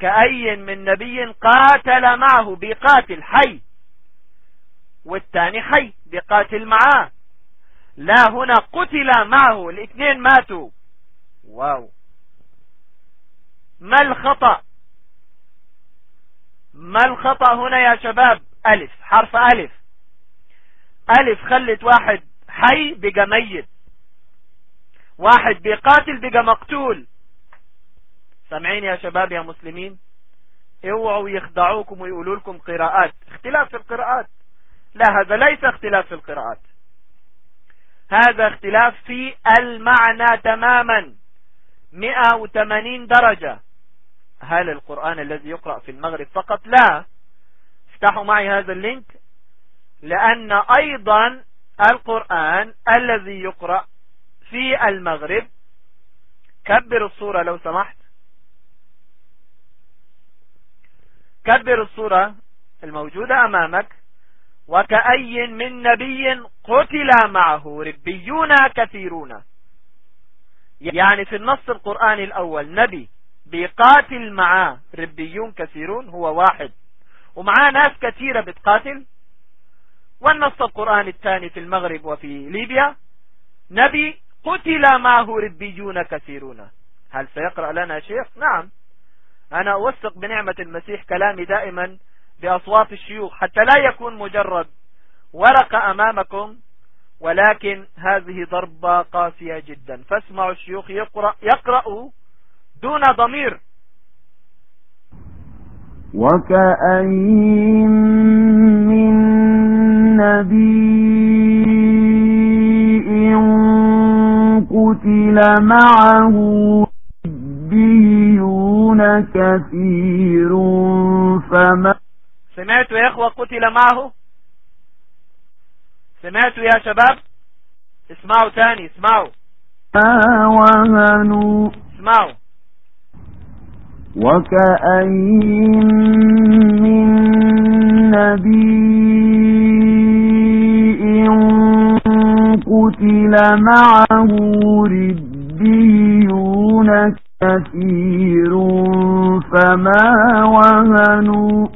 كأي من نبي قاتل معه بقاتل حي والثاني حي بقاتل معاه. لا هنا قتل معه الاثنين ماتوا. واو. ما الخطأ؟ ما الخطأ هنا يا شباب؟ ألف حرف ألف. ألف خلت واحد حي بقى ميت. واحد بيقاتل بقى مقتول. سامعين يا شباب يا مسلمين؟ اوعوا يخدعوكم ويقولوا لكم قراءات. اختلاف في القراءات. لا هذا ليس اختلاف في القراءات. هذا اختلاف في المعنى تماما. 180 درجة. هل القرآن الذي يقرأ في المغرب فقط؟ لا. افتحوا معي هذا اللينك. لأن أيضا القرآن الذي يقرأ في المغرب كبر الصورة لو سمحت. كبر الصورة الموجودة أمامك. وكأي من نبي قتل معه ربيون كثيرون. يعني في النص القرآني الأول نبي بيقاتل معاه. ربيون كثيرون هو واحد. ومعاه ناس كثيرة بتقاتل. والنص القرآن الثاني في المغرب وفي ليبيا. نبي قتل معه ربيون كثيرون. هل سيقرأ لنا شيخ؟ نعم. أنا أوثق بنعمة المسيح كلامي دائما بأصوات الشيوخ حتى لا يكون مجرد ورقة أمامكم ولكن هذه ضربة قاسية جدا. فاسمعوا الشيوخ يقرأ, يقرأ دون ضمير. وكأين من نبي قتل معه بيون كثير فما سمعتوا يا إخوة قتل معه؟ سمعتوا يا شباب؟ اسمعوا تاني اسمعوا. وهنوا اسمعوا. وكأين من نبي قتل معه ربيون كثير فما وهنوا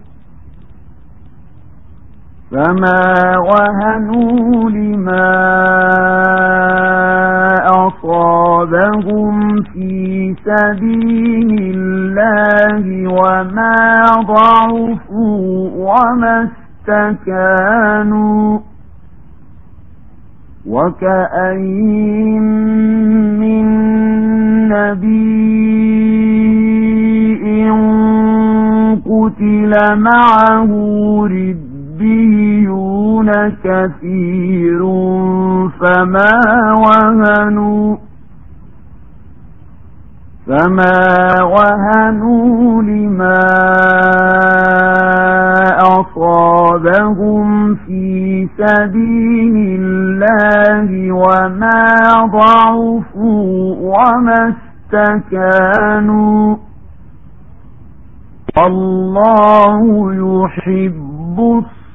فما وهنوا لما أصابهم في سبيل الله وما ضعفوا وما استكانوا وكأين من نبي قتل معه رب ربيون كثير فما وهنوا فما وهنوا لما أصابهم في سبيل الله وما ضعفوا وما استكانوا الله يحب الصالحين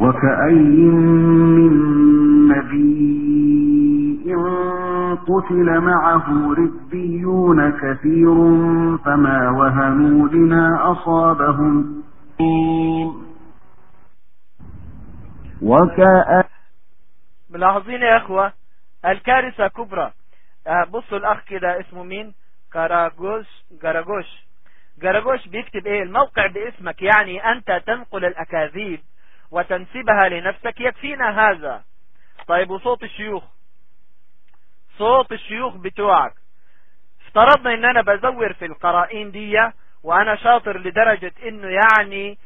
وكأي من نبي قتل معه ربيون كثير فما وهنوا لما أصابهم. وكأي ملاحظين يا أخوة الكارثة كبرى. آه، بصوا الأخ كده اسمه مين؟ كاراغوش جاراغوش جاراغوش بيكتب إيه؟ الموقع باسمك يعني أنت تنقل الأكاذيب. وتنسبها لنفسك يكفينا هذا. طيب وصوت الشيوخ. صوت الشيوخ بتوعك. افترضنا إن أنا بزور في القرائن دي وأنا شاطر لدرجة إنه يعني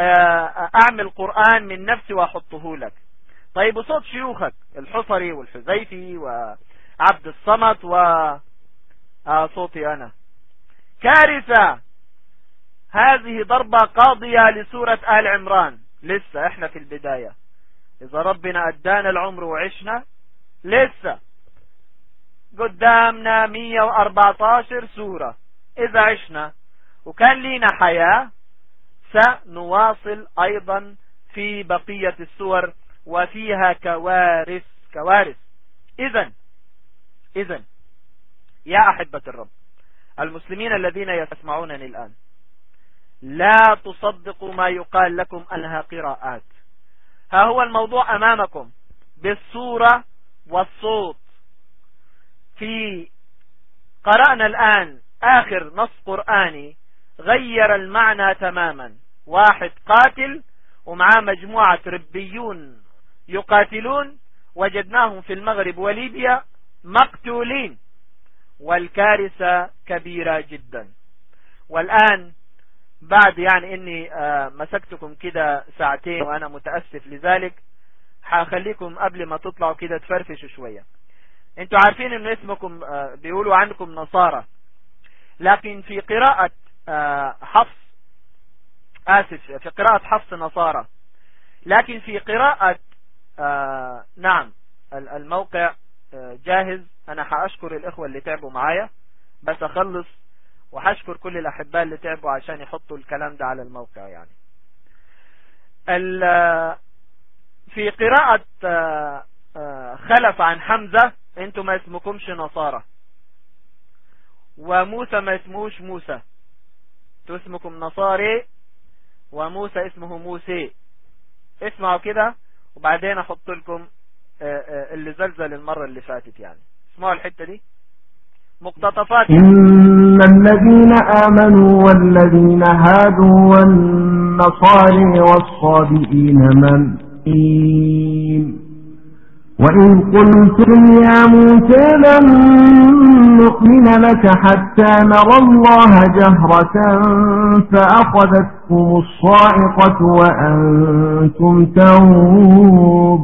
اعمل قرآن من نفسي وأحطه لك. طيب وصوت شيوخك الحصري والحزيفي وعبد الصمت و آه صوتي أنا. كارثة. هذه ضربة قاضية لسورة آل عمران. لسه إحنا في البداية. إذا ربنا أدانا العمر وعشنا لسه. قدامنا 114 سورة. إذا عشنا وكان لينا حياة سنواصل أيضا في بقية السور وفيها كوارث كوارث. اذا اذا يا أحبة الرب المسلمين الذين يسمعونني الآن لا تصدقوا ما يقال لكم أنها قراءات. ها هو الموضوع أمامكم. بالصورة والصوت. في قرأنا الآن آخر نص قرآني غير المعنى تماما. واحد قاتل ومعاه مجموعة ربيون يقاتلون. وجدناهم في المغرب وليبيا مقتولين. والكارثة كبيرة جدا. والآن بعد يعني إني آه، مسكتكم كده ساعتين وأنا متأسف لذلك هخليكم قبل ما تطلعوا كده تفرفشوا شوية. أنتوا عارفين ان اسمكم آه، بيقولوا عندكم نصارى. لكن في قراءة آه، حفص آسف في قراءة حفص نصارى. لكن في قراءة نعم الموقع جاهز. أنا حأشكر الإخوة اللي تعبوا معايا. بس أخلص وحشكر كل الأحباء اللي تعبوا عشان يحطوا الكلام ده على الموقع يعني. في قراءة آه، آه، خلف عن حمزة أنتوا ما اسمكمش نصارى. وموسى ما اسمهوش موسى. أنتوا اسمكم نصاري وموسى اسمه موسى اسمعوا كده وبعدين أحط لكم آه، اللي زلزل المرة اللي فاتت يعني. اسمعوا الحتة دي. مقتطفات. إن الذين آمنوا والذين هادوا والنصاري والصابئين من وإن قلتم يا موسى لن نؤمن لك حتى نرى الله جهرة فأخذتكم الصائقة وأنتم تنظرون.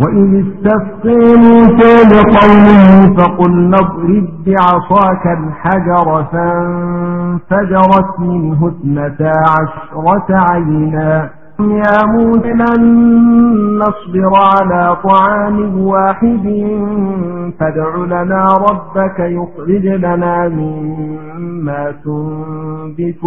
وإذ استفقي موسى لقومه فقل اضرب بعصاك الحجر فانفجرت منه اثنتا عشرة عينا. يا موسى لن نصبر على طعام واحد فادع لنا ربك يخرج لنا مما تنبت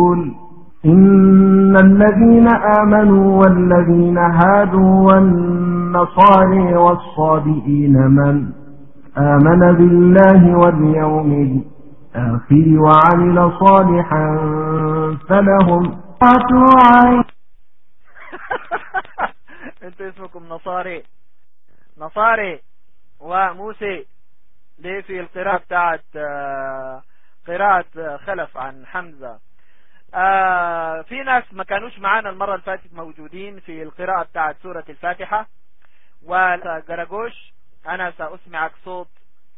إن الذين آمنوا والذين هادوا والنصاري والصابئين من آمن بالله واليوم الآخر وعمل صالحا فلهم عين [laughs] أنتوا اسمكم نصاري نصاري وموسى. ليه في القراءة بتاعت آه، قراءة خلف عن حمزة؟ آه في ناس ما كانوش معانا المرة اللي فاتت موجودين في القراءة بتاعت سورة الفاتحة. وجرجوش أنا سأسمعك صوت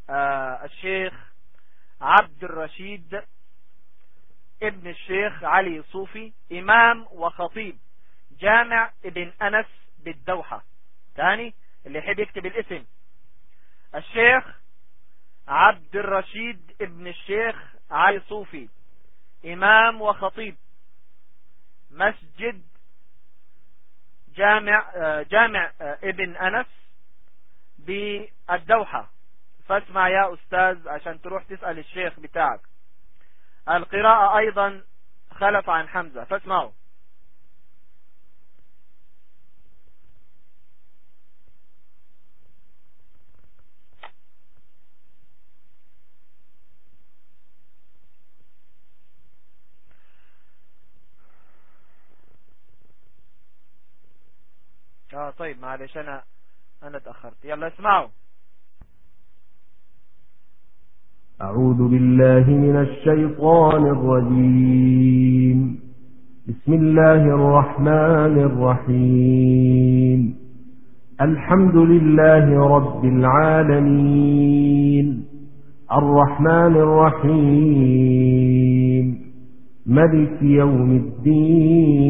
آه الشيخ عبد الرشيد ابن الشيخ علي صوفي إمام وخطيب جامع ابن أنس بالدوحة. تاني اللي يحب يكتب الاسم. الشيخ عبد الرشيد ابن الشيخ علي صوفي. إمام وخطيب. مسجد جامع جامع ابن أنس بالدوحة. فاسمع يا أستاذ عشان تروح تسأل الشيخ بتاعك. القراءة أيضا خلف عن حمزة. فاسمعوا. آه طيب معلش أنا أنا تأخرت يلا اسمعوا. أعوذ بالله من الشيطان الرجيم. بسم الله الرحمن الرحيم. الحمد لله رب العالمين. الرحمن الرحيم. ملك يوم الدين.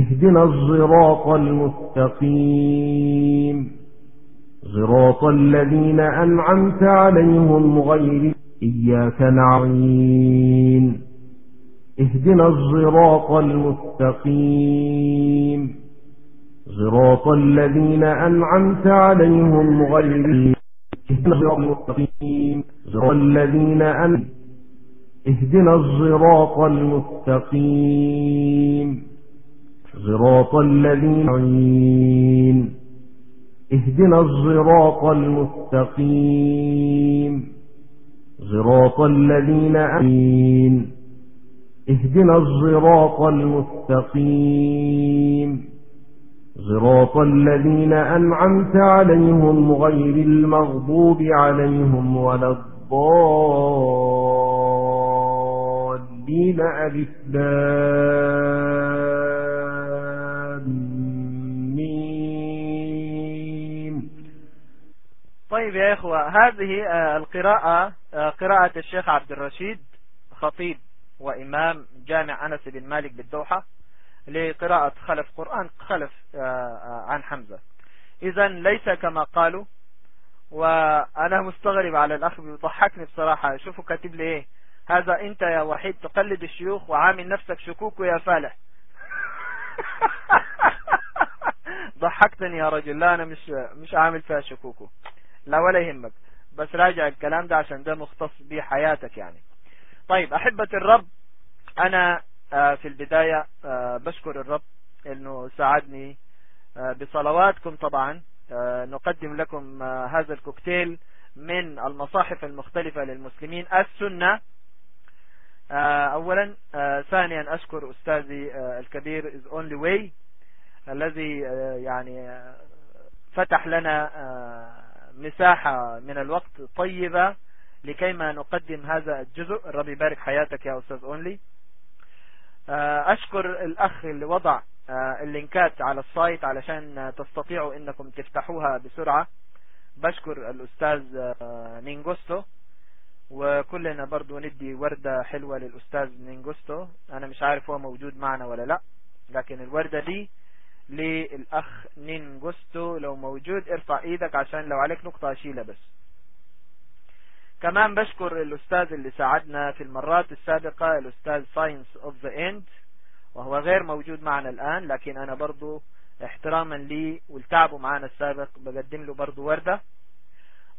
اهدنا الصراط المستقيم. صراط الذين أنعمت عليهم غير إياك نعين اهدنا الصراط المستقيم. صراط الذين أنعمت عليهم غير اهدنا الصراط المستقيم صراط الذين أنعمت اهدنا الصراط المستقيم. صراط الذين عين اهدنا الصراط المستقيم. صراط الذين أمين اهدنا الصراط المستقيم. صراط الذين أنعمت عليهم غير المغضوب عليهم ولا الضالين. الضالين ألف طيب يا إخوة هذه آه، القراءة آه، قراءة الشيخ عبد الرشيد خطيب وإمام جامع أنس بن مالك بالدوحة لقراءة خلف قرآن خلف آه، عن حمزة. إذا ليس كما قالوا وأنا مستغرب على الأخ بيضحكني بصراحة. شوفوا كاتب لي إيه؟ هذا أنت يا وحيد تقلد الشيوخ وعامل نفسك شكوك يا فالح. [laughs] ضحكتني يا رجل. لا أنا مش مش عامل فيها شكوكو لا ولا يهمك. بس راجع الكلام ده عشان ده مختص بحياتك يعني. طيب أحبة الرب أنا آه، في البداية آه، بشكر الرب أنه ساعدني آه، بصلواتكم طبعا. نقدم لكم هذا الكوكتيل من المصاحف المختلفة للمسلمين. السنة أولا ثانيا أشكر أستاذي الكبير is only way الذي يعني فتح لنا مساحة من الوقت طيبة لكيما نقدم هذا الجزء. الرب يبارك حياتك يا أستاذ أونلي. أشكر الأخ اللي وضع اللينكات على السايت علشان تستطيعوا إنكم تفتحوها بسرعة. بشكر الأستاذ نينجوستو وكلنا برضو ندي وردة حلوة للأستاذ نينجوستو أنا مش عارف هو موجود معنا ولا لا لكن الوردة دي للأخ نينجوستو لو موجود ارفع إيدك عشان لو عليك نقطة اشيلها بس. كمان بشكر الأستاذ اللي ساعدنا في المرات السابقة الأستاذ Signs of the End وهو غير موجود معنا الآن لكن أنا برضو احتراما لي والتعبه معنا السابق بقدم له برضو وردة.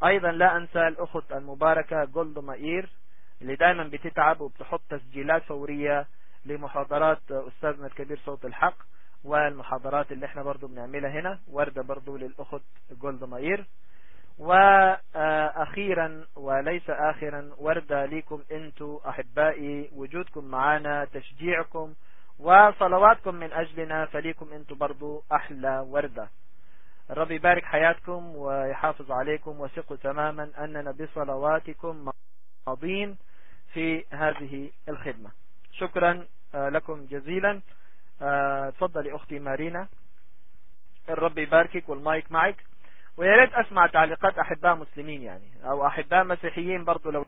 أيضا لا أنسى الأخت المباركة جولد مائير اللي دائما بتتعب وبتحط تسجيلات فورية لمحاضرات أستاذنا الكبير صوت الحق. والمحاضرات اللي إحنا برضو بنعملها هنا وردة برضو للأخت جولد مائير وأخيرا وليس آخرا وردة لكم أنتو أحبائي وجودكم معنا تشجيعكم وصلواتكم من أجلنا فليكم أنتو برضو أحلى وردة. الرب يبارك حياتكم ويحافظ عليكم وثقوا تماما أننا بصلواتكم ماضين في هذه الخدمة. شكرا لكم جزيلا. تفضلي أختي مارينا. الرب يباركك والمايك معك. ويا ريت أسمع تعليقات أحباء مسلمين يعني أو أحباء مسيحيين برضو لو